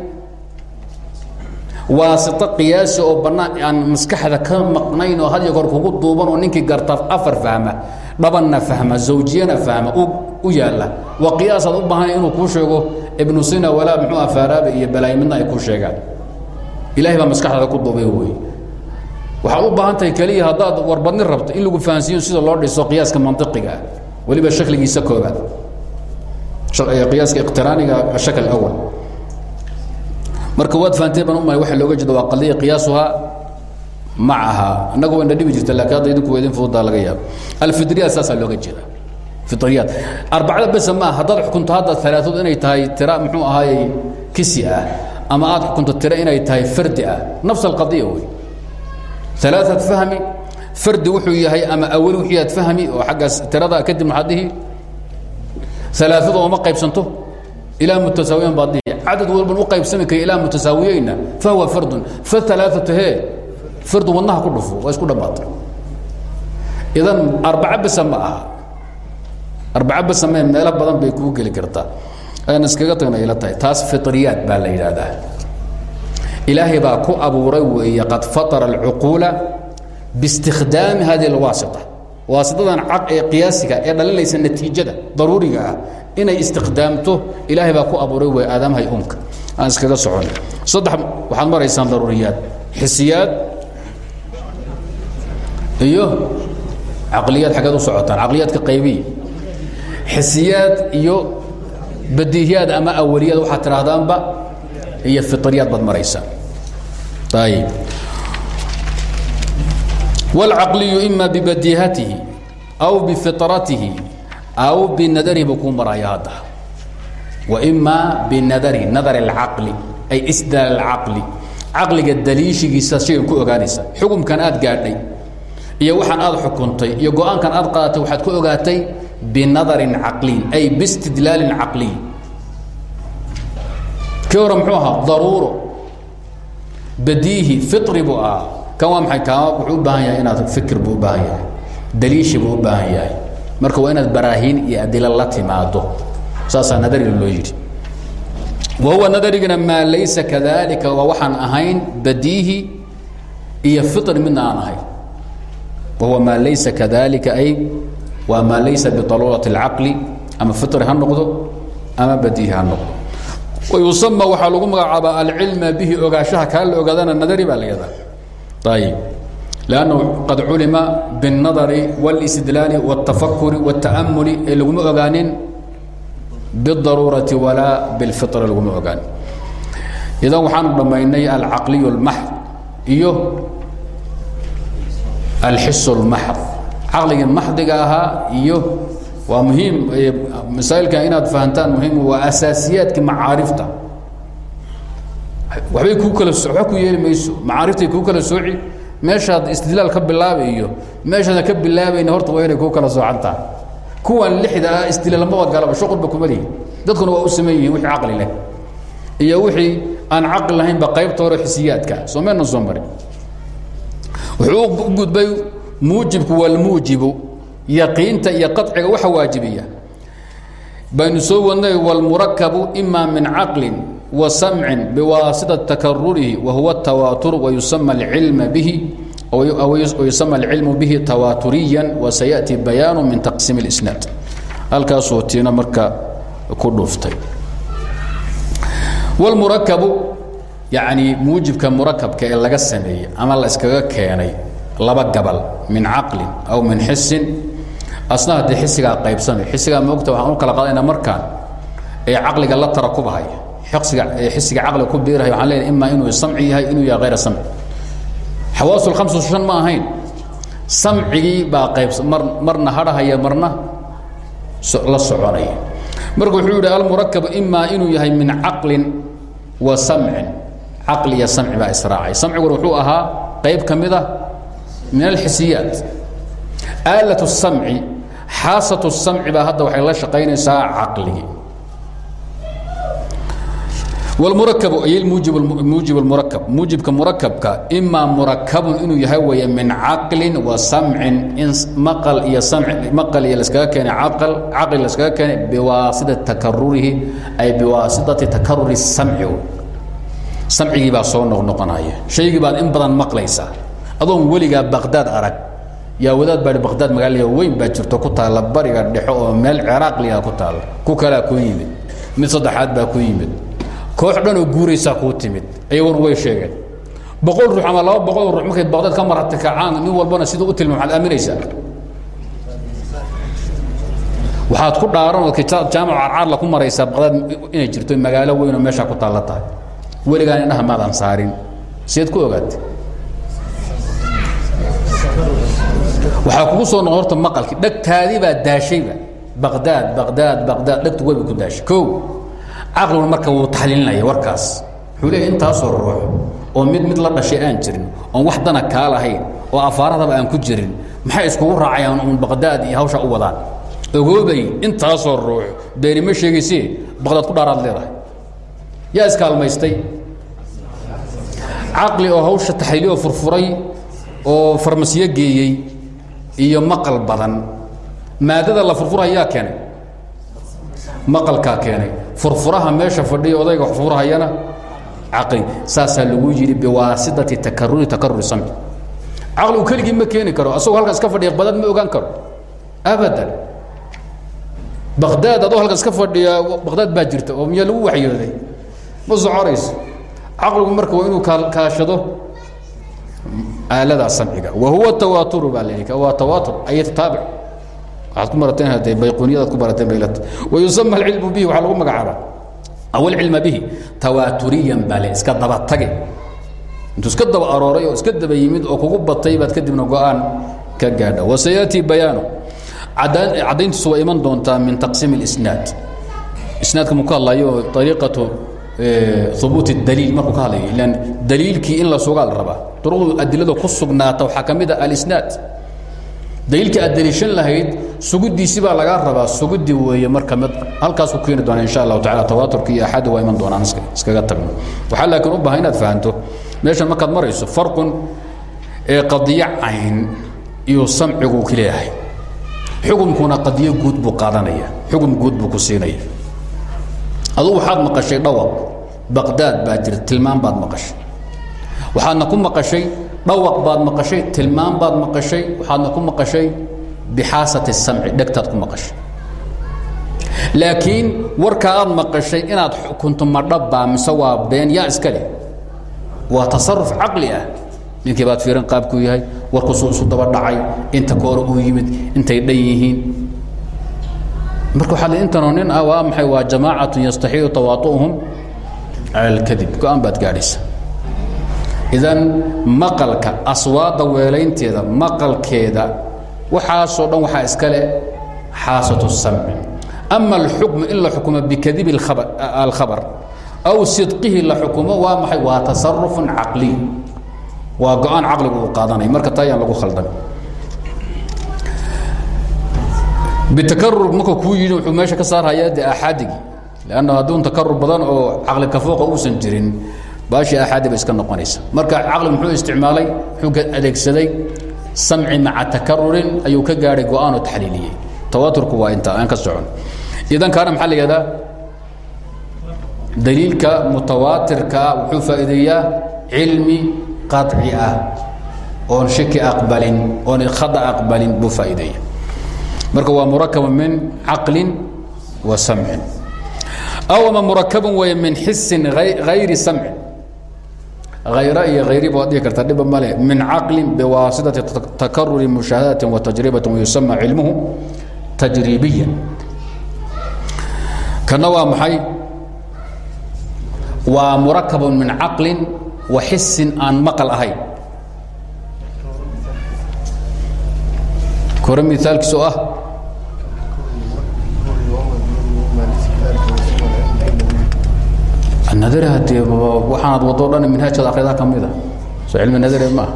S1: Waasito qiyaasi oo bannaan aan maskaxda ka maqnayn oo had iyo goor kugu duuban oo ninkii garta afar fahma dhabanna fahma zawjiyana fahma u yaalla. Waa qiyaasaad u baahanay inuu kuu sheego ibnu sina walaa muxuu faaraabe iyo balaayo midna ay kuu sheegaan. Ilahay baa maskaxdaada ku duubay wey. Waxaad u baahan tahay keliya haddaad warbadni rabto in lagu fahansiiyo sida loo dhiso qiyaaska mantiqiga ah weliba shakligiisa koobaad qiyaaska iqtiraaniga ashakl awal. Marka waad fahanteen baan umay waxa looga jeeda waa qadiya qiyaasuhaa macaha innagu wayna dhibi jirta laakiin hadda idinku idin fududaa laga yaabo alfidriyaat saasaa looga jeeda fitriyaat arbacada besa maa haddaad xukunto hadda alaaood inay tahay tira muxuu ahaayey kisi ah. Ama aad xukunto tira inay tahay fardi ah. Nafs alqadiya wey alaaat fahmi. Fardi wuxuu yahay ama awali wixii aad fahmi oo xaggaas tirada kadib maxaad dhihi? Alaaada ooma qaybsanto. Ilaa mutasaawiyan baad dhihi. Cadad walban u qaybsami kara ilaa mutasaawiyeyna fahuwa fardun. Faalaatatu he fardu wadnaha ku dhufo waa isku dhammaatay idan arbaca besa ma aha arbaca besa me meelo badan bay kuu geli kartaa aan iskaga tagna ila tahay taas fitriyaat baa la yidhaahdaa ilaahay baa ku abuuray weeye qad fatara alcuquula biistikdaami hadihi alwaasita waasitadan cad ee qiyaasiga ee dhalinaysa natiijada daruuriga ah inay istiqdaamto ilaahay baa ku abuuray wey aadamahay umka aan iskaga socon saddex waxaad maraysaan daruuriyaad iyo caqliyaad xaggeed u socotaan caqliyaadka qaybiya xisiyaad iyo badiihiyaad ama awaliyaad waxaad tidhaahdaanba iyo fitriyaad baad maraysaan ayib wاlcaqliyu ima bibadiihatihi aw bifiطratihi aw binadarihi buu kuu maraya hadda waima binadari nadar اlcaqli ay isdaal اlcaqli caqliga daliishigiisa shaygan ku ogaanaysa xukumkan aad gaadhay iyo waxaan aad xukuntay iyo go'aankan aad qaadatay waxaad ku ogaatay binadarin caqliyin ay bistidlaalin caqliy kii hore muxuu ahaa? Daruuro. Badiihi firi buu ahaa. Kan waa maay kaama wuxuu u baahan yahay inaad fikir buu u baahan yahay. Daliishi buu u baahan yahay. Marka waa inaad baraahiin iyo adilo la timaado saasaa nadariga loo yidhi. Wa huwa nadarigana maa laysa kadalika waa waxaan ahayn badiihi iyo firi midna aan ahayn wa huwa maa laysa kadalika ay waa maa laysa bidaruurati اlcaqli ama firi ha noqdo ama badiihi ha noqdo wayusama waxaa lagu magacaabaa alcilma bihi ogaanshaha kaa la ogaadana nadari baa la yahdaa ayib lannahu qad culima biاlnadari wاlistidlaali wاltafakuri wاlta'amuli ee laguma ogaanin biاdaruurati walaa biاlfitra laguma ogaanin idan waxaanu dhammaynay alcaqliy اlmaxd iyo alxis اlmaxd caqligii maxdiga ahaa iyo waa muhiim masaailka inaad fahantaan muhiim waa asaasiyaadka macaarifta. Waxbay kuu kala waba ku yeeli mayso. Macaariftay kuu kala sooci meeshaad istidlaal ka bilaabi iyo meeshaada ka bilaabayna horta waa inay kuu kala soocantaha kuwan lixda ah istidlaalmaba galaba shuqulba kuma lihi. Dadkuna waa u saman yihiin wixii caqli leh. Iyo wixii aan caqli lahaynba qaybta hore xisiyaadka. Soo maynan soo marin wuxuu u gudbay muujibku walmuujibu yaqiinta iyo qaciga waxa waajibiya baynu soo wadnay wاlmurakabu ima min caqli wa samci biwaasita takarurihi wa huwa الtawaatur wayusama اlcilma bihi yusama اlcilmu bihi tawaaturiya wasayaأti bayaanu min taqsiim اlisnaad halkaasuu tiina marka ku dhuftay wاlmurakabu yani muujibka murakabka ee laga sameeyey ama la iskaga keenay laba gabal min caqlin aw min xisin asna haddii xisigaa qaybsamay xisigaa moogta waxaan u kala qaadayna markaan ee caqliga la tarakubahay xisiga xisiga caqliga ku biirahay waxaan leenahay imaa inuu samci yahay inuu yahay hayra samci. Xawaasu lkhamsu shan ma ahayn. Samcigii baa qaybs mar marna hadhahaya marna la soconaya marka wuxuu yidhi almurakabu imaa inuu yahay min caqlin wa samcin caqli iyo samci baa israacay. Samciguna wuxuu ahaa qayb ka mid ah a min alxisiyaat aalat samci xaasat samci baa hadda waxay la shaqaynaysaa caqligii wlmurakabu ay muujib murakab muujibka murakabka imaa murakabun inuu yahay weeye min caqlin wa samcin. In maal iyo maqal iyo laskaga keenay aal caqli laskaga keenay biwaasitati takarurihi ay biwaasitati takaruri samci samcigii baa soo noqnoqonaya shaygii baad in badan maqlaysaa. Adoon weligaa baqdaad arag. Yaa wadaad baa baqdaad magaala weyn baa jirto ku taalla bariga dhexo oo meel ciraaq liyaa ku taalla. Ku kalaa kuu yimid. Mid saddexaad baa ku yimid. Koox dhan oo guuraysaa kuu timid. Ayaguna way sheegeen. Boqol ruux ama laba boqol ruux markay baqdaad ka marata kacaan nin walbana siduu u tilma waxaad aaminaysaa? Waxaad ku dhaaran oo jaamac carcaarla ku maraysaa baqdaad inay jirto magaalo weyn oo meeshaa ku taalla tahay weligaan indhaha maadan saarin. Sideed ku ogaatay? Waxaa kugu soo noqon horta maqalkii dhegtaadii baa daashayba. Baqdaad baqdaad baqdaad dhegtu weyba ku daashay. Kow caqliguna marka wuu taxliilinaya warkaas. Wuxuu leeyahy intaasoo ruux oo mid mid la dhashay aan jirin oon wax dana kaa lahayn oo afaaradaba aan ku jirin maxay iskugu raacayaan uun baqdaad iyo hawsha u wadaan? Ogoobay intaasoo ruux beeni ma sheegayse baqdaad ku dhaaraad leedahay yaa iskaalmaystay caqli oo hawsha taxliiliyoo furfuray oo farmasiyo geeyey iyo maqal badan. Maadada la furfurayaa keenay? Maqalkaa keenay. Furfuraha meesha fadhiya odayga wax furfurahayana caqli. Saasaa lagu yidhi biwaasitati takaruri takaruri samci caqligu keligii ma keeni karo. Asagoo halkaas ka fadhiya badad ma ogaan karo. Abadan. Baqdaad adoo halkaas ka fadhiya baqdaad baa jirta oo miyaa lagu waxyooday ma soconayso caqligu marka waa inuu kaashado aaladaa samciga. Wa huwa tawaaturu baa la waa tawaatur ay tataabic waxaad ku barateen hadee bayquniyadaad ku barateen baylata wayusama alcilmu bihi waxaa lagu magacaabaa. Aw alcilma bihi tawaaturiyan baa le iska daba tage. Intuu iska daba arooray oo iska daba yimid oo kugu batay baad kadibna go'aan ka gaadha. Wasayatii bayaanu. Caddayntiisu waa iman doontaa min taqsiim اlisnaad isnaadka muu ka hadlayo ariiqatu hubuut اdaliil markuu ka hadlayo ilan daliilkii in la sugaa la rabaa duruqdu adilada ku sugnaata waxaa ka mid a alisnaad. Daliilkii aad daliishan lahayd sugudiisi baa lagaa rabaa sugudi weeye marka mid halkaas ku keeni doona insha allahu tacala tawaaturki iyo axaddi waa iman doonaan iskaga tagno waxaa laakiin u baahan inaad fahanto meeshan markaad marayso farqun ee qadiyo cayn iyo samcigu ka leeyahay. Xukumkuna qadiyo guud buu qaadanaya xukum guud buu ku siinaya adugu waxaad maqashay dhawaq. Baqdaad baa jira tilmaan baad maqashay. Waxaadna ku maqashay dhawaq baad maqashay tilmaan baad maqashay. Waxaadna ku maqashay bixaasati samci dhegtaad ku maqashay. Laakiin warka aad maqashay inaad xukunto ma mise waa been yaa iska waa tasaruf caqli ah. Ninkii baad fiiran qaabkuu yahay warkuusuu isu daba dhacay inta koore uu yimid intay dhan yihiin marka waxaa intanoo nin ah waa maxay? Waa jamaacatu yastaxiilu tawaatu'uhum. Cala go'aan baad gaadhaysa. Idan maqalka aswaadda weelaynteeda maqalkeeda waxaasoo dhan waxaa iska leh xaasatu samci. Ama alxukmu in la xukumo bikadibi alkhabar aw sidqihi la xukumo waa maxay? Waa tasarufun caqliy waa go'aan caqligu uu qaadanaya. Marka taa lagu khaldan bitakarur marka kuu yidhi wuxuu meesha ka saarhayaa de axaadigii leanna hadduun takarur badan oo caqli kafooqa uusan jirin baashii axaadi bay iska noqonaysa marka caqli muxuu isticmaalay ka adeegsaday samci maca takarurin ayuu ka gaadhay go'aan oo taxliiliyey tawaaturku waa inta aan ka socon idan kaana maxaa la yihahdaa daliilka mutawaatirkaa wuxuu faa'iideeyaa cilmi qaطci ah oon shaki aqbalin oon khada aqbalin buu faa'iideeya marka waa murakab min caqli wa samci aw ama murakab way min xisin hayri samci hayra iyo hayriba waad kartaa dhiba male min caqli biwaasitati takaruri mushaahadati wa tajribati wayusama cilmuhu tajribiya kana waa maxay? Waa murakab min caqli wa xisin aan maqal ahayn. Kore miaalkiis oo ah nadari hadee waxaanaad wadoo dhan minhaajada akhridaa ka mid a soo cilmi nadari ma aha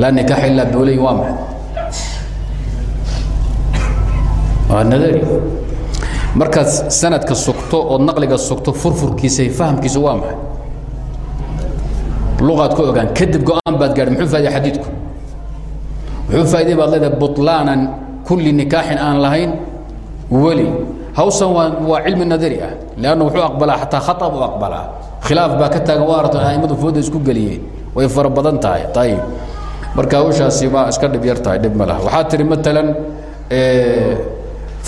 S1: laa nikaaxa ilaa booley waa maxay waa nadari markaad sanadka sugto ood naqliga sugto furfurkiisa fahamkiisa waa maxay luqaad ku ogaan kadib go'aan baad gaadhay muxuu faaidey xadiidku muxuu faa'iday baad leedahay buطlaanan kulli nikaaxin aan lahayn weli hawsan waa cilmi nadari ah. Leanna wuxuu aqbalaa xataa khata buu aqbalaa. Khilaaf baa ka taagan waa aragta a'immadu fooda isku geliyeen. Way fara badan tahay. Ayib marka hawshaasi baa iska dhib yar tahay dhib ma laha. Waxaa tihi maalan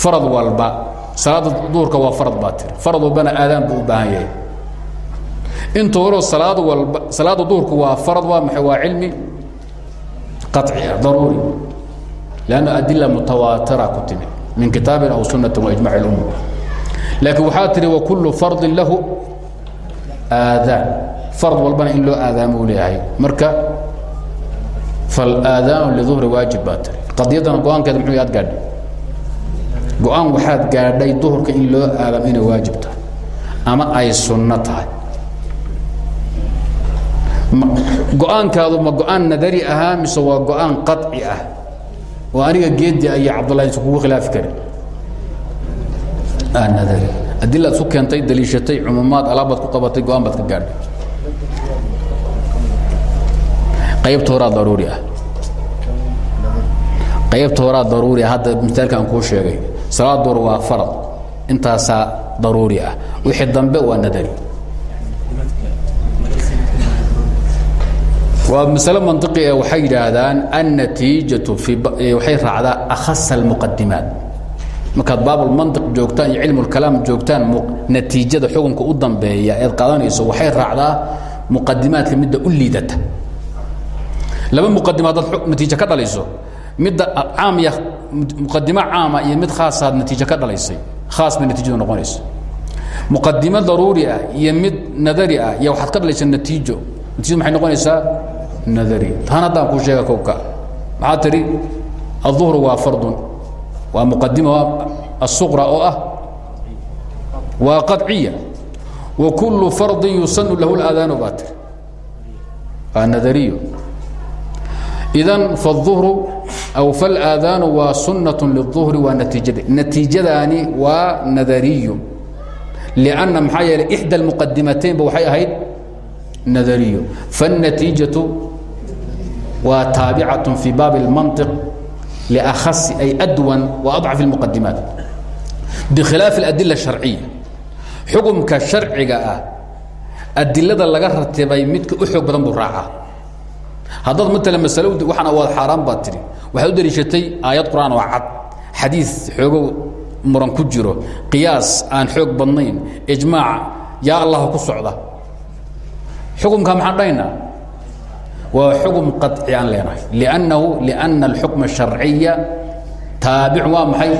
S1: farad walba. Salaada duhurka waa farad baa tiri. Farad walbana aadaan buu u baahan yahay. Inta horeo salaad walba salaada duhurku waa farad waa maxay? Waa cilmi qaطci ah daruuri. Lanna adila mutawaatira ku timi min kitaabin aw sunati waijmac اlumma laakiin waxaa tihi wakulu fardin lahu aadaan fard walbana in loo aadaamuu leeyahay. Marka faalaadaanu liduhri waajib baa tiri. Qadiyaddana go'aankeeda muxuu aad gaadhay? Go'aan waxaad gaadhay duhurka in loo aadaam inay waajib tahay ama ay sunno tahay. Go'aankaadu ma go'aan nadari ahaa mise waa go'aan qaطci ah oo aniga geedi iyo cabdullah insa kugu khilaafi karin. Adilaad isu keentay daliishatay cumumaad alaabaad ku qabatay go'aan baad ka gaadhay qaybta horaa daruuri ah. Qaybta horaa daruuri ah hadda misaalka aan kuu sheegay salaad duur waa farad. Intaasaa daruuri ah. Wixii dambe waa nadari waa masale manطiqi ee waxay yidhaahdaan annatiijatu waxay raacdaa akhasa almuqadimaat markaad baabulmantiq joogtaan iyo cilmulkalaam joogtaan natiijada xukunka u dambeeya ead qaadanayso waxay raacdaa muqadimaadka midda u liidata. Laba muqadima adaad natiijo ka dhalayso midda caamiya muqadimo caama iyo mid khaasaad natiijo ka dhalaysay khaasna natiijadu noqonayso. Muqadimo daruuri ah iyo mid nadari ah iyo waxaad ka dhalaysaa natiijo natiijadu maxay noqonaysaa nadari taan haddaan kuu sheega kowka maxaa tidhi الظuhru waa fardun waa muqadima الsuqra oo ah waa qaطciya wa kulu fardi yusanu lahu اlaadaanu baa tiri waa nadariyo idan faالظuhru aw faاlaadaanu waa sunaة liلظuhri waa natiijada natiijadaani waa nadariyu لأnna maxaa yeelay ixdى اlmuqadimataynba waxay ahayd nadariyo faالnatiijaةu waa taabicaة fي baab الmanطiq لأkhasi ay adwan وaضcaf الmuqadimaat bkhilaaf اladila الشharciya xukumka sharciga ah adilada laga ratibay midka u xoog badan buu raacaa haddaad maala masalo waxaana waad xaaraan baad tidhi waxaad u daliishatay aayad qur'aan oo cad xadiid xoogo muran ku jiro qiyaas aan xoog badnayn ijmaac yaa allah ku socda xukumka maxaan dhahaynaa waa xukm qaطci aan leenahay لأnnahu لأna الxukم الشharciya taabic waa maxay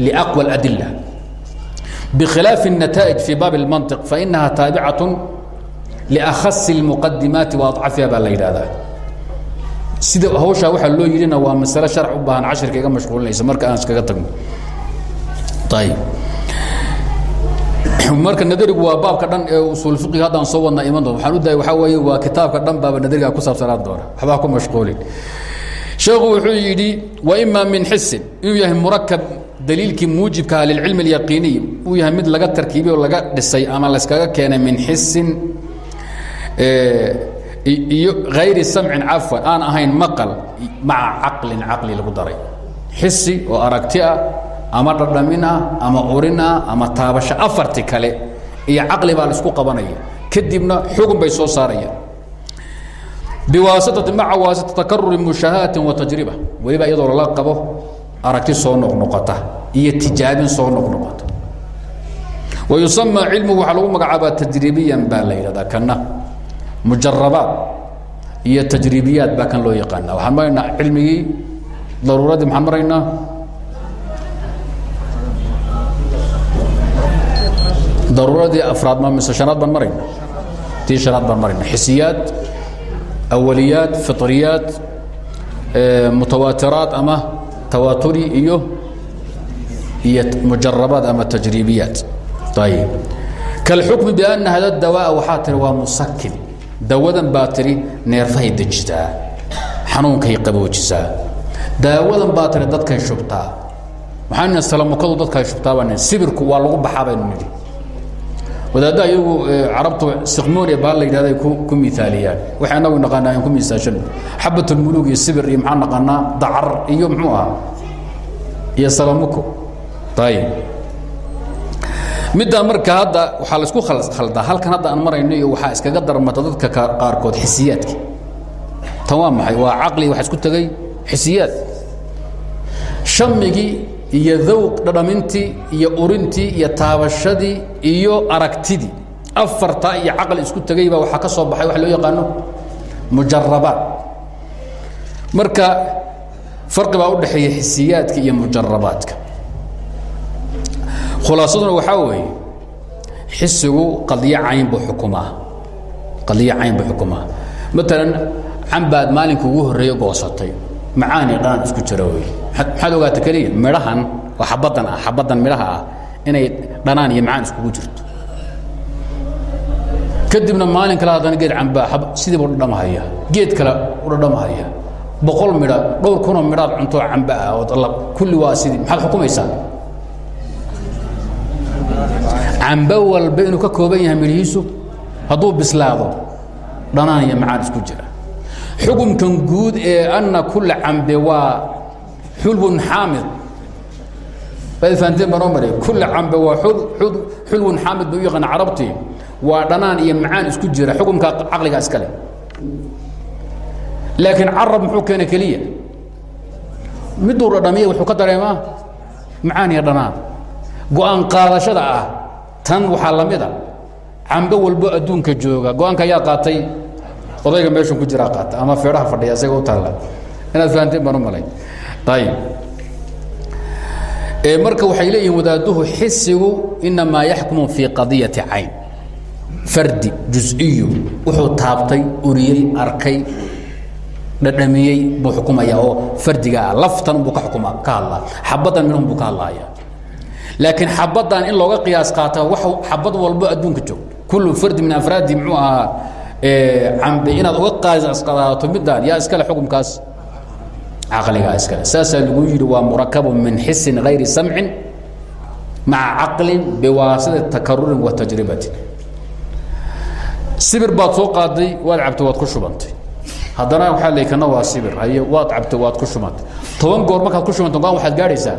S1: لأqوى الأdilة bkhilaaف النataaئج fي baab الmanطiq faإnaha taabicaة لأkhasi الmuqadimaati وaضcafiha baa la yidhahdaa sida hawshaa waxaa loo yidhina waa masale sharc u baahan cashirka iga mashquulinaysa marka aan iskaga tagno ayb marka nadarigu waa baabka dhan ee usuul fiqiga haddaan soo wadnaa iman doon waxaan u dahay waxaa weeye waa kitaabka dhan baaba nadariga ku saabsanaan doona. Waxbaa ku mashquulin. Sheekhu wuxuu yidhi wa ima min xisin inuu yahay murakab daliilkii muujibkaha lilcilmi اlyaqiiniy uu yahay mid laga tarkiibay oo laga dhisay ama layskaga keenay min xisin iyo hayri samcin cafwan. Aan ahayn maqal maca caqlin caqli lagu daray. Xisi oo aragti ah ama dhadhamin ah ama urin ah ama taabasho afarti kale iyo caqli baa la isku qabanaya. Kadibna xugun bay soo saarayaan. Biwaasitati maca waasita takaruri mushahaatin wa tajriba. Weliba iyadoo lala qabo aragti soo noqnoqota iyo tijaabin soo noqnoqota. Wa yusama cilmugu waxaa lagu magacaabaa tajribiyan baa la yidhahdaa kana mujarabaad iyo tajribiyaad baa kan loo yaqaana waxaan maraynaa cilmigii daruuradii maxaan maraynaa daruuradii afraad ma mise shanaad baan marayna? Tii shanaad baan marayna. Xisiyaad awaliyaad fiطriyaad mutawaatiraad ama tawaaturi iyo iyo mujarabaad ama tajribiyaad ayib kalxukmi bianna hada dawaa waxaa tihi waa musakin dawadan baa tihi neerfahay dejitaa xanuunkay qaboojisaa. Daawadan baa tihi dadkay shubtaa. Maxaa nina salamukadu dadkay shubtaabaa sibirku waa lagu baxaa baynu nidhi wadaaddaha iyagu carabtu siqmooniya baa la yidhahda ku miaaliyaan waxay annagu naqaanaa aan ku miisaashano xabatulmuluug iyo sibir iyo maxaa naqaanaa dacar iyo muxuu ahaa iyo salamuko ayib middaa marka hadda waxaa la isku khaldaa. Halkan hadda aan marayno iyo waxaa iskaga darmata dadka qaarkood xisiyaadka. Tan waa maxay? Waa caqli waxa isku tegay xisiyaad. Shamigii iyo dawq dhadhamintii iyo urintii iyo taabashadii iyo aragtidii. Afartaa iyo caqli isku tegay baa waxaa ka soo baxay waxa loo yaqaano mujarabaat marka farqi baa u dhexeeya xisiyaadka iyo mujarabaadka khulaasaduna waxaa weeye xisigu qadiyo cayn buu xukumaa. Qadiyo cayn buu xukumaa. Maalan cambaad maalinka ugu horreeye goosatay macaani dhanaan isku jira wey maxaad ogaata keliya midhahan oo xabaddan ah xabaddan midhaha ah inay dhanaan iyo macaan iskugu jirto. Kadibna maalin kale haddana geed cambaa sidiiba dhadhamahaya geed kale u dhadhamahaya boqol midha dhowr kunoo midhaad cuntoo camba ah oo kulli waa sidii maxaad xukumaysaa cambo walba inuu ka kooban yahay midhihiisu hadduu bislaado dhanaan iyo macaan isku jira xukumkan guud ee anna kulla cambe waa xulwun xaamid. Baad fahanteen baan oo maray kulla cambe waa xulwun xaamid bay u yaqaan carabtii waa dhanaan iyo macaan isku jira xukumka caqliga iskale laakiin carab muxuu keena keliya? Miduu dhadhamiya wuxuu ka dareemaa macaan iyo dhanaan. Go'aan qaadashada ah tan waxaa la mida cambo walbo adduunka jooga go'aanka ayaa qaatay odayga meeshan ku jiraa qaata ama feedhaha fadhiya isaga u taalla. Inaad fahanteen baan u malay. Ayib marka waxay leeyihiin wadaaduhu xisigu inamaa yaxkumu fii qadiyati cayn. Fardi juز'iyu wuxuu taabtay uriyey arkay dhadhamiyey buu xukumaya oo fardiga ah laftan buu ka ukuma ka hadlaa. Xabaddan minhum buu ka hadlaaya laakiin xabaddan in looga qiyaas qaata wa xabad walbo adduunka joog kullu fardi min afraadi muxuu ahaa cambe inaad uga qaadaato midaan yaa iskale xukumkaas. Caqligaa iskale. Saasaa lagu yidhi waa murakabu min xisin hayri samcin maca caqlin biwaasita takarurin wa tajribatin. Sibir baad soo qaaday waad cabtay waad ku shubantay. Haddana waxaa la kana waa sibir. Haye waad cabtay waad ku shubantay. Toban goor markaad ku shubanta goan waxaad gaadhaysaa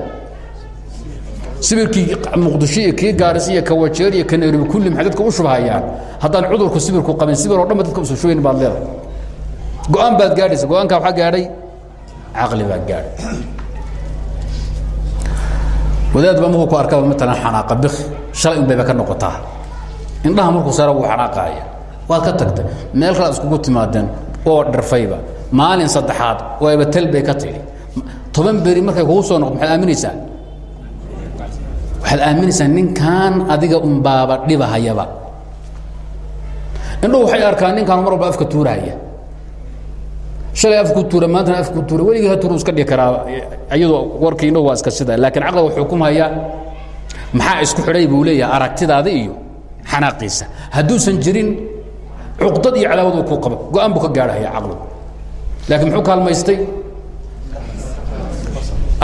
S1: sibirkii muqdisho iyo kii gaaris iyo kawajeer iyo ka nairobi kulli maxay dadka u shubhayaan? Haddaan cudurku sibirku qabin sibir oo dhan ba dadka usu shubayn baad leedahay. Go'aan baad gaadhaysa. Go'aanka waxaa gaadhay caqli baad gaadhay. Wadaad ba markuu ku arkaba matalan xanaaqa bik shalay un bayba ka noqotaa. Indhaha markuu saara wuu xanaaqaaya. Waad ka tagtay meel kalaad iskugu timaadeen oo dharfayba. Maalin saddexaad wayba tel bay ka tidhi toban beri markay kugu soo noqdo maxaad aaminaysaa waxaad aaminaysaa ninkan adiga unbaaba dhibahayaba? Indhuhu waxay arkaan ninkaan mar walba afka tuurahaya shalay afku tuura maantana afku tuura weligii ha tuuru iska dhigi karaa. Iyadoo warkii indhuhu waa iska sida laakiin caqliga wuxuu xukumhayaa maxaa isku xidhay buu leeyahay aragtidaada iyo xanaaqiisa hadduusan jirin cuqdad iyo cadaawad ku qabo go'aan buu ka gaadhaya caqligu. Laakiin muxuu kaalmaystay?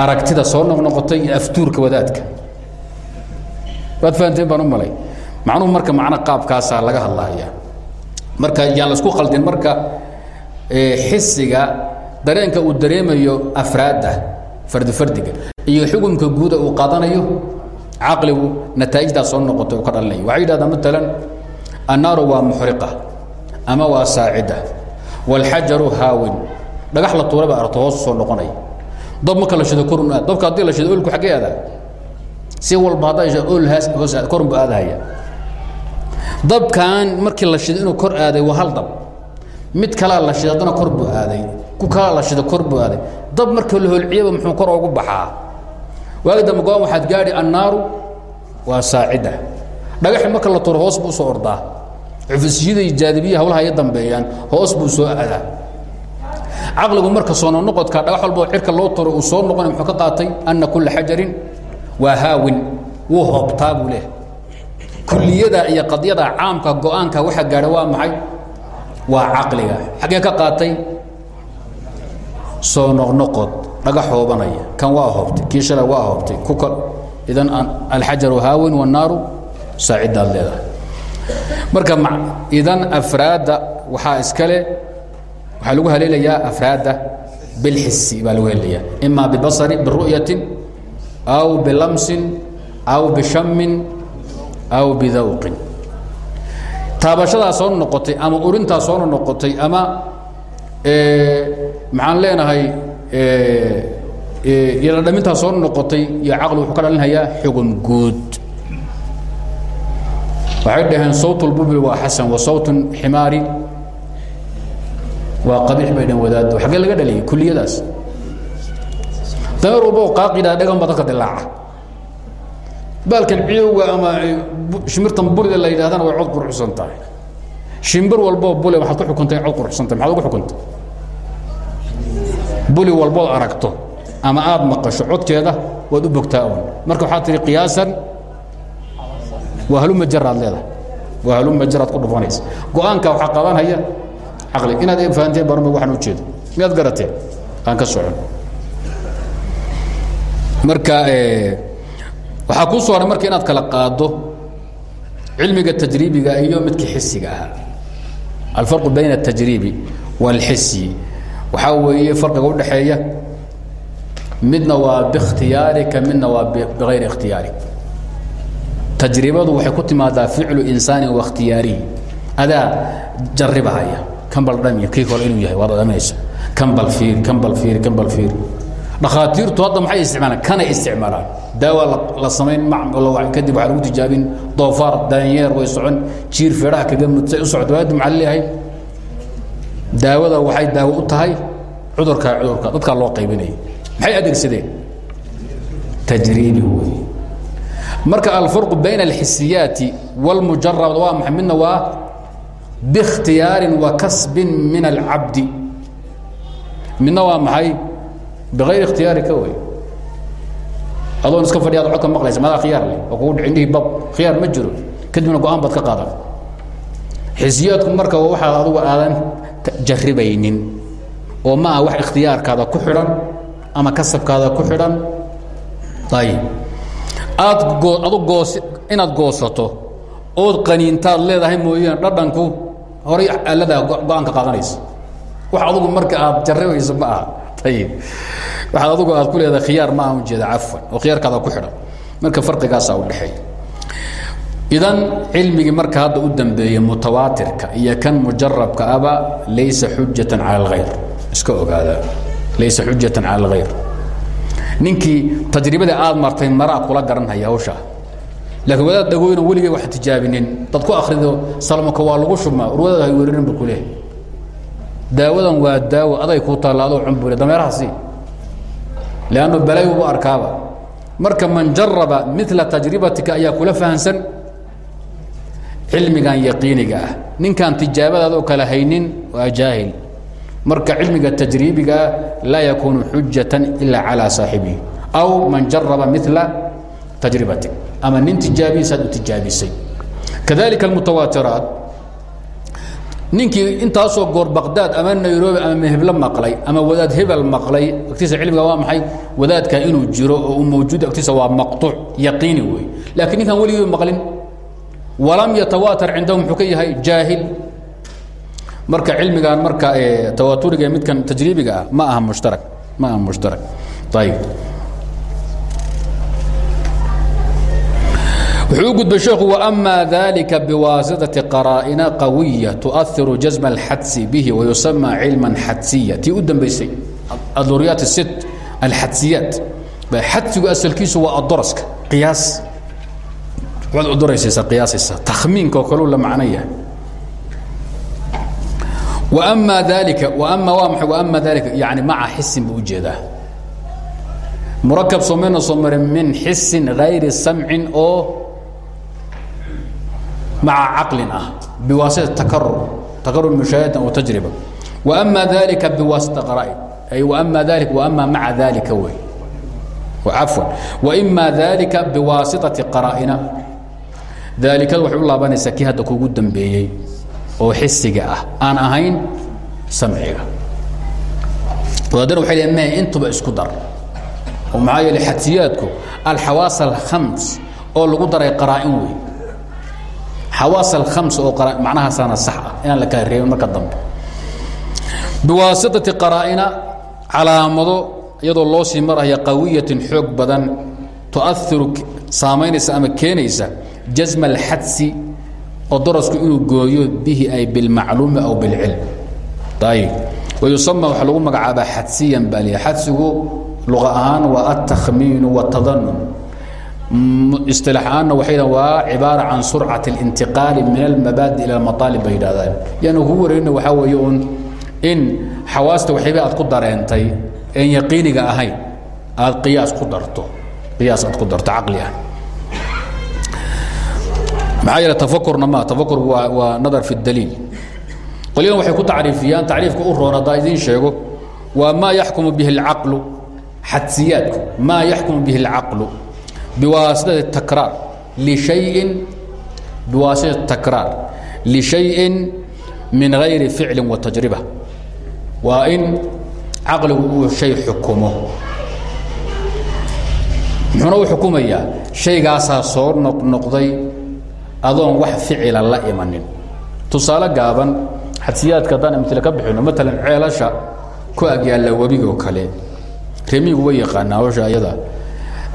S1: Aragtida soo noqnoqotay iyo aftuurka wadaadka waad fahanteen baan u malay. Macnuhu marka macno qaabkaasaa laga hadlaya marka yaan la isku khaldin marka xisiga dareenka uu dareemayo afraadda fardi fardiga iyo xukunka guuda uu qaadanayo caqligu nataa'ijdaa soo noqotay uu ka dhalinayo. Waxay yidhahdaa maalan annaaru waa muxriqa ama waa saacida wاlxajaru haawin. Dhagax la tuura ba aragto hoos soo noqonaya dab marka la shido korun aad dabka haddii la shido olku xaggee si walba haddaa isha ol haas hoos aad korun bu aadahaya dabkan markii la shido inuu kor aaday waa hal dab. Mid kalaa la shido haddana kor buu aaday. Ku kalaa la shido kor buu aaday. Dab marka la holciyaba muxuu kor ugu baxaa. Waagi dambe go'aan waxaad gaadhi annaaru waa saacida. Dhagaxi marka la tuuro hoos buu u soo ordaa. Cufisiyada iyo jaadibiya hawlaha ay dambeeyaan hoos buu soo aadaa. Caqligu marka soo noqnoqodka dhagax walba cirka loo turo uu soo noqonay muxuu ka qaatay anna kulla xajarin waa haawin wuu hoobtaa buu leehay kuliyada iyo qadiyada caamka go'aanka waxa gaadha waa maxay? Waa caqliga. Xaggee ka qaatay? Soo noqnoqod dhaga hoobanaya kan waa hoobtay kii shalay waa hoobtay. Ku kal idan alxajaru haawin wannaaru saacidaad leedahay. Marka idan afraadda waxaa iskale waxaa lagu haleelayaa afraadda bilxisi baa lagu haleelayaa. Ima bibasari biru'yatin aw bilamsin aw bishamin aw bidawqin taabashadaa soo noqotay ama urintaa soo noqotay ama maxaan leenahay yaladhamintaa soo noqotay iyo caqli wuxuu ka dhalinhayaa xugum guud waxay dhaheen sawt lbubil waa xasan wa sawt ximaari waa qabiix bay dhaheen wadaado xaggee laga dhaliyay kuliyadaas dameer walba oo qaaqidhaa dhagan ba dadka dilaaca. Baalkan ciyowga ama shimirtan bulida la yidhahdana way cod quruxsan tahay shimbir walboo bule waxaad ku xukuntay cod quruxsan tahay maxaad ugu xukuntay? Buli walbood aragto ama aad maqasho codkeeda waad u bogtaa un marka waxaad tihi qiyaasan waa haluma jaraad leedahay. Waa haluma jaraad ku dhufanaysa. Go'aanka waxaa qabanhaya caqli. Inaad fahanteen barma waxaan u jeedo. Miyaad garateen aan ka socon marka waxaa kuu soo haray marka inaad kala qaado cilmiga tajriibiga iyo midka xisiga ahaa alfarqu bayna الtajriibi wاlxisi waxaa weeye farqiga udhaxeeya midna waa bikhtiyaarika midna waa bigayri ikhtiyaarik tajribadu waxay ku timaadaa ficlu insaani waاkhtiyaarihi adaa jaribahaya kan bal dhami kii kole inuu yahay waad dhaminaysa kan bal fiir kan bal fiir kan bal fiir dhakhaatiirtu hadda maxay isticmaalaan? Kanay isticmaalaan. Daawa la samayn kadib waxaa lagu tijaabin. Doofaar daanyeer way socon. Jiir feedhaha kaga mudsay u socdo. Waadu maxaa leeyahay daawada waxay daawo u tahay. Cudurkaa cudurka. Dadkaa loo qaybinaya maxay adeegsadeen? Tajriibi wey marka alfarqu bayna alxisiyaati wاlmujarad waa maxay? Midna waa biikhtiyaarin wa kasbin min alcabdi. Midna waa maxay bغayr اkhtiyaari ka wey adoon iska fadhiyaad codka maqlaysa madaa khiyaar leh? Oo kugu indhihii bab. Khiyaar ma jiro. Kadibna go'aan baad ka qaadan. Xisiyaadku marka waxaad adugu aadan jaribaynin oo ma aha wax ikhtiyaarkaada ku xidhan ama kasabkaada ku xidhan? Ayib. Aad goo adu goos inaad goosato ood qaniintaad leedahay mooyaan dhadhanku horay aladaa go'aan ka qaadanaysa. Wax adugu marka aad jaribayso ma aha ayib waxaad adugu aad ku leedahay khiyaar ma aha ujeeda cafwan. Oo khiyaarkaada ku xidhan. Marka farqigaasaa u dhexeeya idan cilmigii marka hadda u dambeeyey mutawaatirka iyo kan mujarabka aba laysa xujatan cala alkhayr iska ogaada. Laysa xujatan cala alkhayr ninkii tajribada aad martay maraa kula garanhaya hawshaa laakiin wadaad dhagoyna weligay wax tijaabinin. Dad ku akrido salmaka waa lagu shubmaa. Urwadaada hay weerarin ba kuleehay daawadan waa daawo aday kuu taalla adoo cumbule dameerahaasi. Leanno balay ubu arkaaba. Marka man jaraba mila tajribatika ayaa kula fahansan. Cilmigan yaqiiniga ah. Ninkaan tijaabadaad oo kale haynin waa jaahil. Marka cilmiga tajriibiga ah laa yakuunu xujatan ila calى saaxibihi. Aw man jaraba mila tajribatik. Ama nin tijaabihiisaad u tijaabisay kadalika almutawaatiraat ninkii intaasoo goor baqdaad ama nairobi ama meheblo maqlay ama wadaad hebel maqlay agtiisa cilmiga waa maxay? Wadaadka inuu jiro oo uu mawjuud agtiisa waa maqtuuc yaqiini wey laakiin ninkaan weligii maqlin. Walam yatawaatar cindahum muxuu ka yahay jaahil. Marka cilmigan marka tawaaturiga midkan tajriibiga ah ma aha mushtarak ma aha mushtarak. Ayib wuxuu u gudbay sheekhu waama dalika biwaasitaةi qaraa'ina qawiya tuahiru jasma اlxadsi bihi wayusama cilma xadsiya tii u dambaysay aduriyaat si alxadsiyaat xadsigu asalkiisu waa adoraska iyaas waad uduraysaysaa iyaasaysaa takhmiinkaoo kaleu la macno yahay. Ma alia ama waa maay ama dalia yani maca xisin buu u jeedaa murakab soomena soo mare min xisin hayri samcin oo maca caqlin ah biwaasita takarur takarur mushaahadatan oo tajriba waama dalika biwaasita qaraa'in ay waama dalik waama maca dalika wey cafwan waima dalika biwaasitati qaraa'ina daalikadu waxay u laabanaysaa kii hadda kugu dambeeyey oo xisiga ah aan ahayn samciga wadaadan waxay leeyiin maya intuba isku dar oo maxaa yeele xatiyaadku alxawaas alkhams oo lagu daray qaraa'in wey xawaas alkhams oo macnahaasaana sax ah inaan la kala reebin marka dambe biwaasitati qaraa'ina calaamado iyadoo loo sii maraya qawiyatin xoog badan tuairu saamaynaysa ama keenaysa jasma alxadsi oo darasku inuu gooyo bihi ay bilmacluumi aw bilcilm ayib wayusama waxaa lagu magacaabaa xadsiyan baa xadsigu luqa ahaan waa altakhmiinu watadanun isilaax ahaanna waxay dhahan waa cibaara can surcati اlintiqaali min almabaadi ila almaaalib bay yidhahdaan yaanu kugu wareerina waxaa weeye un in xawaasta waxyaba aad ku dareentay een yaqiiniga ahayn aad qiyaas ku darto qiyaas aad ku darto caqli ah maxaa yeele tafakurna ma tafakur waa waa nadar fi اdaliil qolyadan waxay ku tacriifiyaan tacriifka u roon haddaa idiin sheego waa maa yaxkumu bihi اlcaqlu xadsiyaadku maa yaxkumu bihi اlcaqlu biwaasitati takraar lishayin biwaasitati takraar lishayin min gayri ficli wa tajriba. Waa in caqligu uu shay xukumo. Muxuuna u xukumayaa shaygaasaa soo noqnoqday adoon wax ficila la imanin. Tusaale gaaban xadsiyaadka haddaan amtile ka bixino maalan ceelasha ku agyaalla webigoo kale. Remigu way yaqaanaa hawsha ayada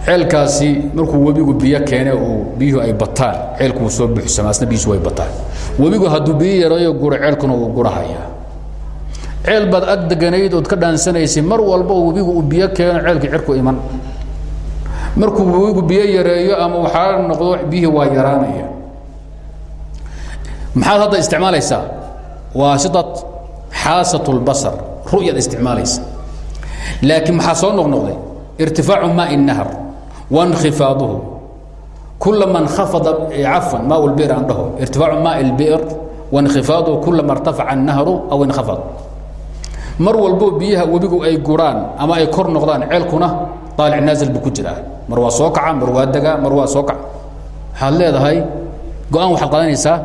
S1: ceelkaasi markuu webigu biyo keene uu biyuhu ay bataan ceelku wuu soo buuxsamaa asna biyusu way bataan webigu hadduu biyo yareeyo guro ceelkuna wuu gurahaya ceel baad ag deganayd ood ka dhaansanaysay mar walba webigu uu biyo keeno ceelkii cirku iman markuu webigu biyo yareeyo ama waxaa noqdo biyihii waa yaraanaya maxaad hadda isticmaalaysaa waasitat xaasat اlbasar ru'yaad isticmaalaysa laakiin maxaa soo noqnoqday irtifaacu maai الnahar waاnkifaaduhu kulama اnkhafada cafan maa اlbir aan dhaho irtifaacu maai اlbir waاnkifaaduhu kulama اrtafaca الnahru aw inkhafad mar walbo biyaha webigu ay guraan ama ay kor noqdaan ceelkuna aalic naazil buu ku jiraa mar waa soo kaca mar waa degaa mar waa soo kaca waxaad leedahay go-aan waxaad qadanaysaa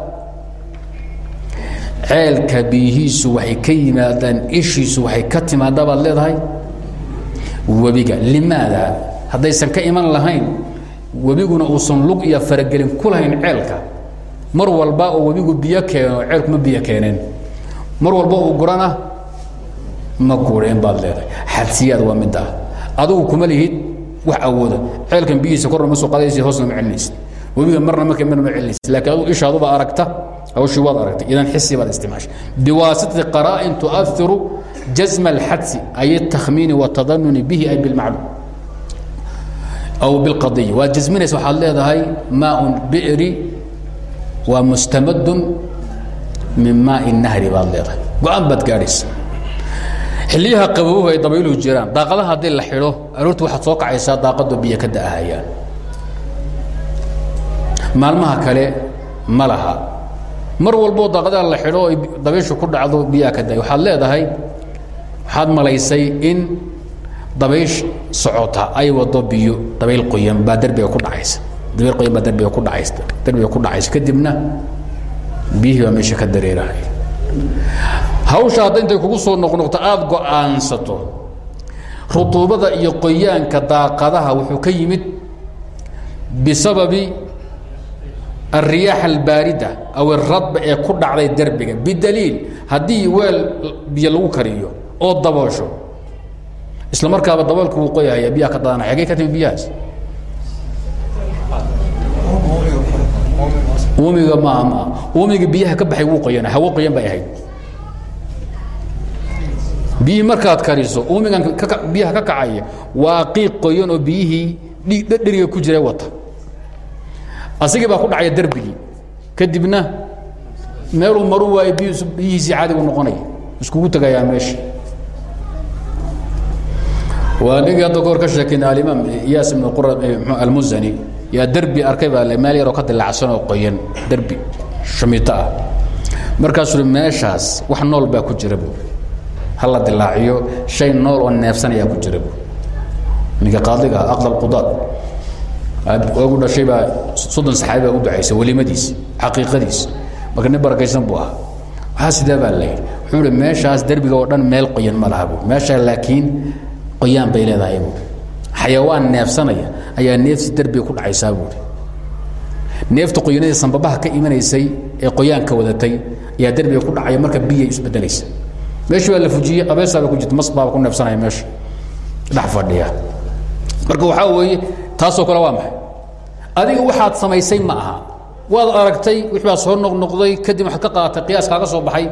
S1: ceelka biyihiisu waxay ka yimaadaan ishiisu waxay ka timaadaa baad leedahay webiga limaada haddaysan ka iman lahayn webiguna uusan lug iyo faragelin ku lahayn ceelka. Mar walba oo webigu biyo keeno ceelku ma biyo keeneen. Mar walba uu gurana ma guureen baad leedahay. Xadsiyaad waa mid ah. Adugu kuma lihid wax awooda. Ceelkan biyihiisa korna ma soo qadaysa hoosna ma celinaysid webiga marna marka marna ma celinaysid laakiin adugu ishaaduba aragta hawshii waad aragtay. Idan xisi baad isticmaashay. Biwaasitati qaraa'in tuahiru jazma alxadsi ay الtakhmiini watadanuni bihi ay bilmacluum aw bilqadiya waad jasminaysa waxaad leedahay maaun bi'ri waa mustamadun min maai nahri baad leedahay go'aan baad gaadhaysa xiliyaha ay dabayluhu jiraan daaqadaha haddii la xidho aroorti waxaad soo kacaysaa daaqadoo biyo ka da'ahayaan maalmaha kale ma mar walboo daaqadaha la xidho oy dabayshu ku dhacdo biyaha ka da waxaad leedahay waxaad malaysay in dabaysh socota ay wado biyo dabayl qoyan baa derbiga ku dhacaysa. Dabayl qoyan baa derbiga ku dhacaysa derbiga ku dhacaysa kadibna biyihii baa meesha ka dareerahaya hawsha hadda intay kugu soo noqnoqto aada go'aansato. Rutuubada iyo qoyaanka daaqadaha wuxuu ka yimid bisababi alriyaax albaarida aw iradba ee ku dhacday derbiga bidaliil haddii weel biyo lagu kariyo oo daboosho isla markaaba daboolka wuu qoyahaya biyaha ka dadanaya hagee ka timi biyahaas? Uumiga maaha maa uumiga biyaha ka baxay wuu qoyana hawo qoyan bay ahayd. Biyihii markaad kariso uumigan biyaha ka kacaya waa qiiq qoyan oo biyihii dheriga ku jira wata. Asigii baa ku dhacaya derbigii. Kadibna meeluu maru waayo biyihiisii caadigu noqonaya iskugu tegayaa meesha waa nigii hadda kahor ka sheekayna alimaam iyaas ibn almuzani. Yaa derbi arkay baa le meel yaroo ka dilaacsan oo qoyan derbi shamito ah. Markaasuu meeshaas wax nool baa ku jira bu hala dilaaciyo shay nool oo neefsanayaa ku jira bu ninka qaadiga ah aqdal qudaad. Ogu dhashay baa soddon saxaabi baa u ducaysay welimadiisi xaqiiqadiisi marka nin barakaysan buu ahaa. Waxaa sidee baa la yidhi wuxuu ihi meeshaas derbiga oo dhan meel qoyan ma laha bu meesha laakiin qoyaan bay leedahay xayawaan neefsanaya ayaa neefsi derbiga ku dhacaysaa buui neefta qoyanadii sanbabaha ka imanaysay ee qoyaanka wadatay ayaa derbiga ku dhacaya marka biyay isbedelaysa meeshii baa la fujiyey qabeesaaba ku jirta mas baaba ku neefsanaya meesha dhex fadhiya. Marka waxaa weeye taasoo kale waa maxay? Adiga waxaad samaysay ma aha. Waad aragtay wix baa soo noqnoqday kadib waxaad ka qaadatay qiyaas kaaga soo baxay.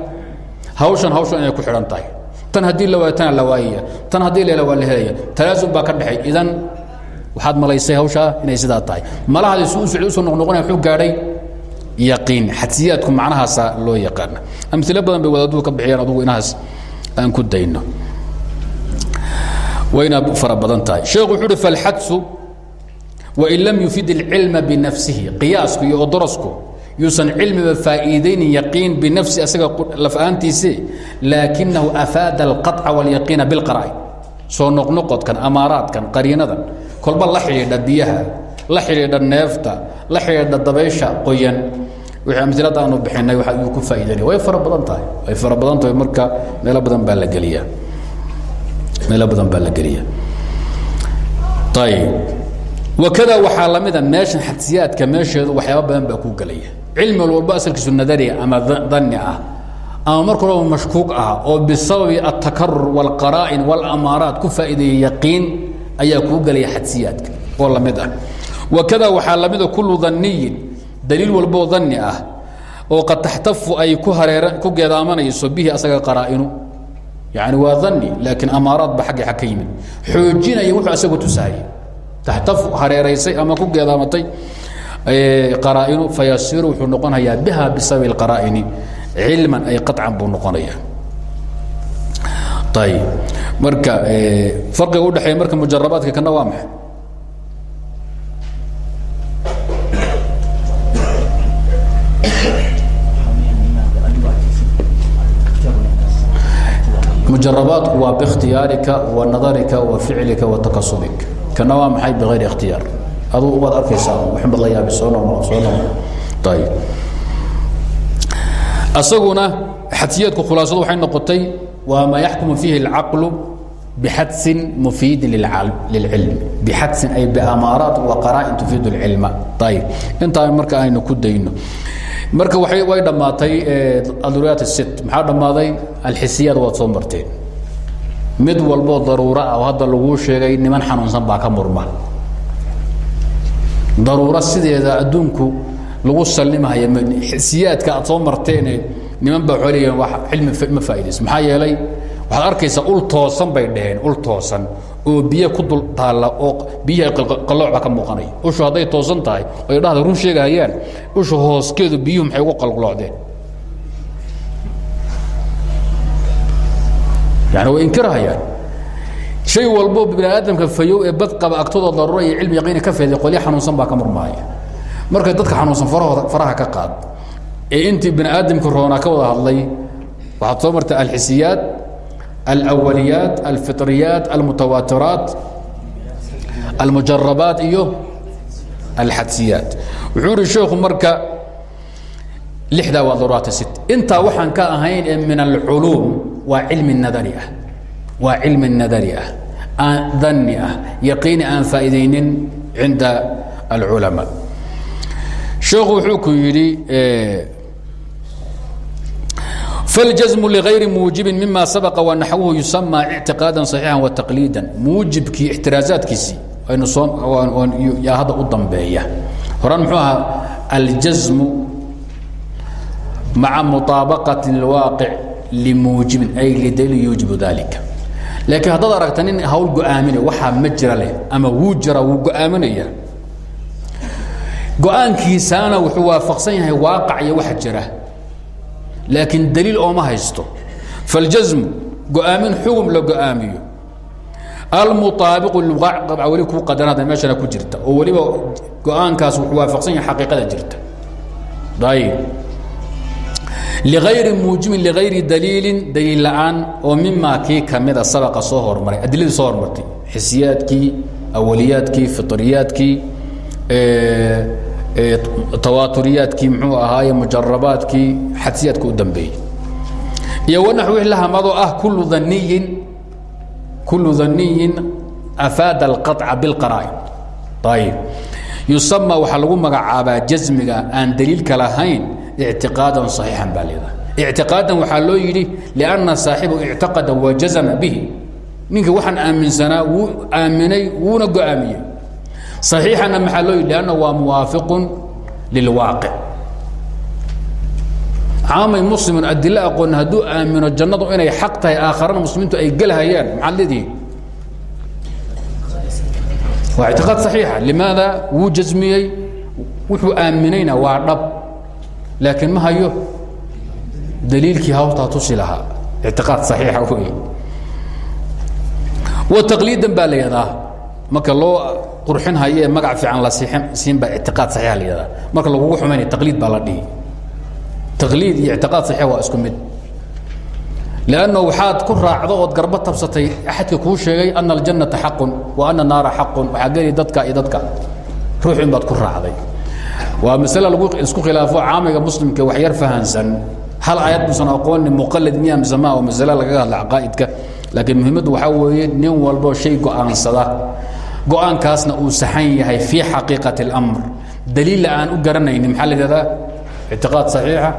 S1: Hawshan hawshan inay ku xidhan tahay tan haddii la waayo tana la waayaya. Tan haddii la hela la helaya talaasum baa ka dhexay. Idan waxaad malaysay hawshaa inay sidaa tahay. Malahaadi su u socday u soo noqnoqonaya wuxuu gaadhay yaqiin. Xadsiyaadku macnahaasa loo yaqaana. Amilo badan bay wadaaduhu ka bixiyaan adugu inahaas aan ku dayno. Wayna fara badan tahay. Sheekhu wuxuu uhi falxadsu wain lam yufid اlcilma binafsihi qiyaasku iyo odorosku yuusan cilmiba faa'iidaynin yaqiin binafsi asaga laf ahaantiise laakinahu afaada alqaطca wاlyaqiina bilqara'i. Soo noqnoqodkan amaaraadkan qariinadan kolba la xidhiidha biyaha la xidhiidha neefta la xidhiidha dabaysha qoyan. Wixii amilada aanu bixinay waxa uu ku faa'iidanaya way fara tahay. Way fara tahay marka meelo badan baa la geliyaa. Meelo badan baa la geliya ayb wakada waxaa lamida meeshan xadsiyaadka meesheedu waxyaaba badan baa ku gelaya cilmi walba asalkiisu nadariya ama danni ah ama marka horeba mashkuuq ah oo bisababi altakarur wاlqaraa'in wاlamaaraat ku faa'iideeya yaqiin ayaa kuu gelaya xadsiyaadka oo la mid ah wakada waxaa la mida kullu danniyin daliil walboo danni ah oo qad taxtafu ay ku hareera ku geedaamanayso bihi asaga qaraa'inu yani waa dani laakiin amaaraad ba agga ag ka yimid. Xoojinaya wuxuu asagu tusahayay taxtafu hareeraysay ama ku geedaamatay qaraa'inu fayasiru wuxuu noqonayaa biha bisababi اqaraa'ini cilman ay qaطcan buu noqonaya ayb marka farqiga udhexeeya marka mujarabaadka kana waa maxay? Mujarabaadku waa bikhtiyaarika wa nadarika wa ficlika wa takasubik kana waa maxay bigayri ikhtiyaar aduu waad arkaysaa waxbad la yaabi soo noqno soo noqno ayib asaguna xadsiyaadku khulaasadu waxay noqotay waa maa yaxkumu fiihi اlcaqlu bixadsin mufiidin lilcilm. Bixadsin ay biamaaraat wa qaraa'in tufiid اlcilma ayib intaa marka aynu ku dayno. Marka way dhammaatay aduriyaat sit maxaa dhammaaday? Alxisiyaad waad soo marteen. Mid walboo daruuro ah oo hadda laguu sheegay niman xanuunsan baa ka murma daruuro sideeda adduunku lagu sallimahaya xisiyaadka aad soo marteene niman baa waxay leeyihiin cilmi ma faa'iidayso maxaa yeelay waxaad arkaysaa ul toosan bay dhaheen ul toosan oo biyo ku dul taalla oo biyaha qalooca ka muuqanaya ushu hadday toosan tahay ay dhahda run sheegahayaan usha hooskeedu biyuhu maxay ugu qalqloocdeen? Yani way inkirahayaan shay walbo bini aadamka fayow ee bad qaba agtooda daruura iyo cilmi yaqiini ka feeday qolyo xanuunsan baa ka murmaaya marka dadka xanuunsan farahooda faraha ka qaad. Ee intii bini aadamka roonaa ka wada hadlay waxaad soo martay alxisiyaat alawaliyaat alfiطriyaat almutawaatiraat almujarabaat iyo alxadsiyaat wuxuu ihi sheekhu marka lixdaa waa daruuraat sit intaa waxaan ka ahayn ee min alculuum waa cilmi nadari ah waa cilmi nadari ah aan danni ah yaqiini aan faa'iidaynin cinda alculamaa sheekhu wuxuu ku yidhi فاljزم لغayri muujibin mima sabqa وnaxwuhu yusama اctiqاada صaxiixa وتaqliida muujibkii اxtiraaزaadkiisii aynu yaa hadda u dambeeya horan muxuu ahaa aljazmu maca muطaabaqaة الwaaqic limuujibin ay lidaliil yuujibu dalika laakiin haddaad aragta nin hawl go'aaminaya waxaa ma jira leh ama wuu jira wuu go'aaminaya. Wuxuu waafaqsan yahay waaqac iyo waxa jira. Laakiin daliil ooma haysto. Faاljasmu go'aamin xugum la go'aamiyo. Almuطaabiqu liwaac weli kuu qadanada meeshana ku jirta. Oo weliba go'aankaas wuxuu waafaqsan yahay xaqiiqada jirta. Ayb ligayri muujibin ligayri daliilin daliil la-aan oo mimaa kii kamida sabaqa soo hormaray adiladii soo hormartay xisiyaadkii awaliyaadkii fiطriyaadkii tawaaturiyaadkii muxuu ahaaye mujarabaadkii xadsiyaadka u dambeeyey iyo wanaxwi lahamadoo ah kullu daniyin kullu daniyin afaada alqaطca biاlqara'in ayib yusama waxaa lagu magacaabaa jasmiga aan daliilka lahayn ictiqaadan saxiixan baa leedahay ictiqaadan waxaa loo yidhi lianna saaxibu ictiqada wa jazama bihi ninka waxaan aaminsanaa wuu aaminay wuuna go'aamiyey saxiixanna maxaa loo yidhi lianna waa muwaafiqun lilwaaqic caamay muslimin adilo aqoon hadduu aamino jannadu inay xaq tahay aakharana muslimiintu ay gelhayaan maxaad leedihiin waa ictiqaad saxiixa limaada wuu jasmiyey wuxuu aaminayna waa dhab laakiin ma hayo daliilkii hawtaa tusi lahaa ictiqaad صaxiixa wey wa taqliidan baa la marka loo qurxin hayo magac fiican la siin baa ictiqaad saxiixa la yidhahdaa marka lagugu xumaynaya taqliid baa la dhihi taqliid iyo ictiqaad saxiixa waa isku mid lanno waxaad ku raacdo ood garba tabsatay axadka kuu sheegay ana aljannata xaqun wa ana naara xaqun waxaa geli dadka iyo dadka ruuxin baad ku raacday waa masle lagu isku khilaafo caamiga muslimka wax yar fahansan. Hal aayad buusan aqooni muqalid miya mise ma oo masle lagaga hadla caqaa'idka. Laakiin muhiimaddu waxaa weeye nin walbo shay go'aansada. Go'aankaasna uu saxan yahay fii xaqiiqati اlamr daliilla aan u garanaynin maxaa la yidhahdaa? Ictiqaad saxiixa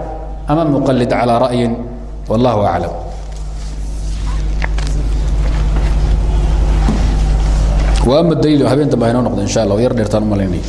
S1: ama muqalid calaa ra'yin. Wallahu aclam wa ama daliil habeen dambe aynoo noqdo insha allah yar dheertaan u malaynaya.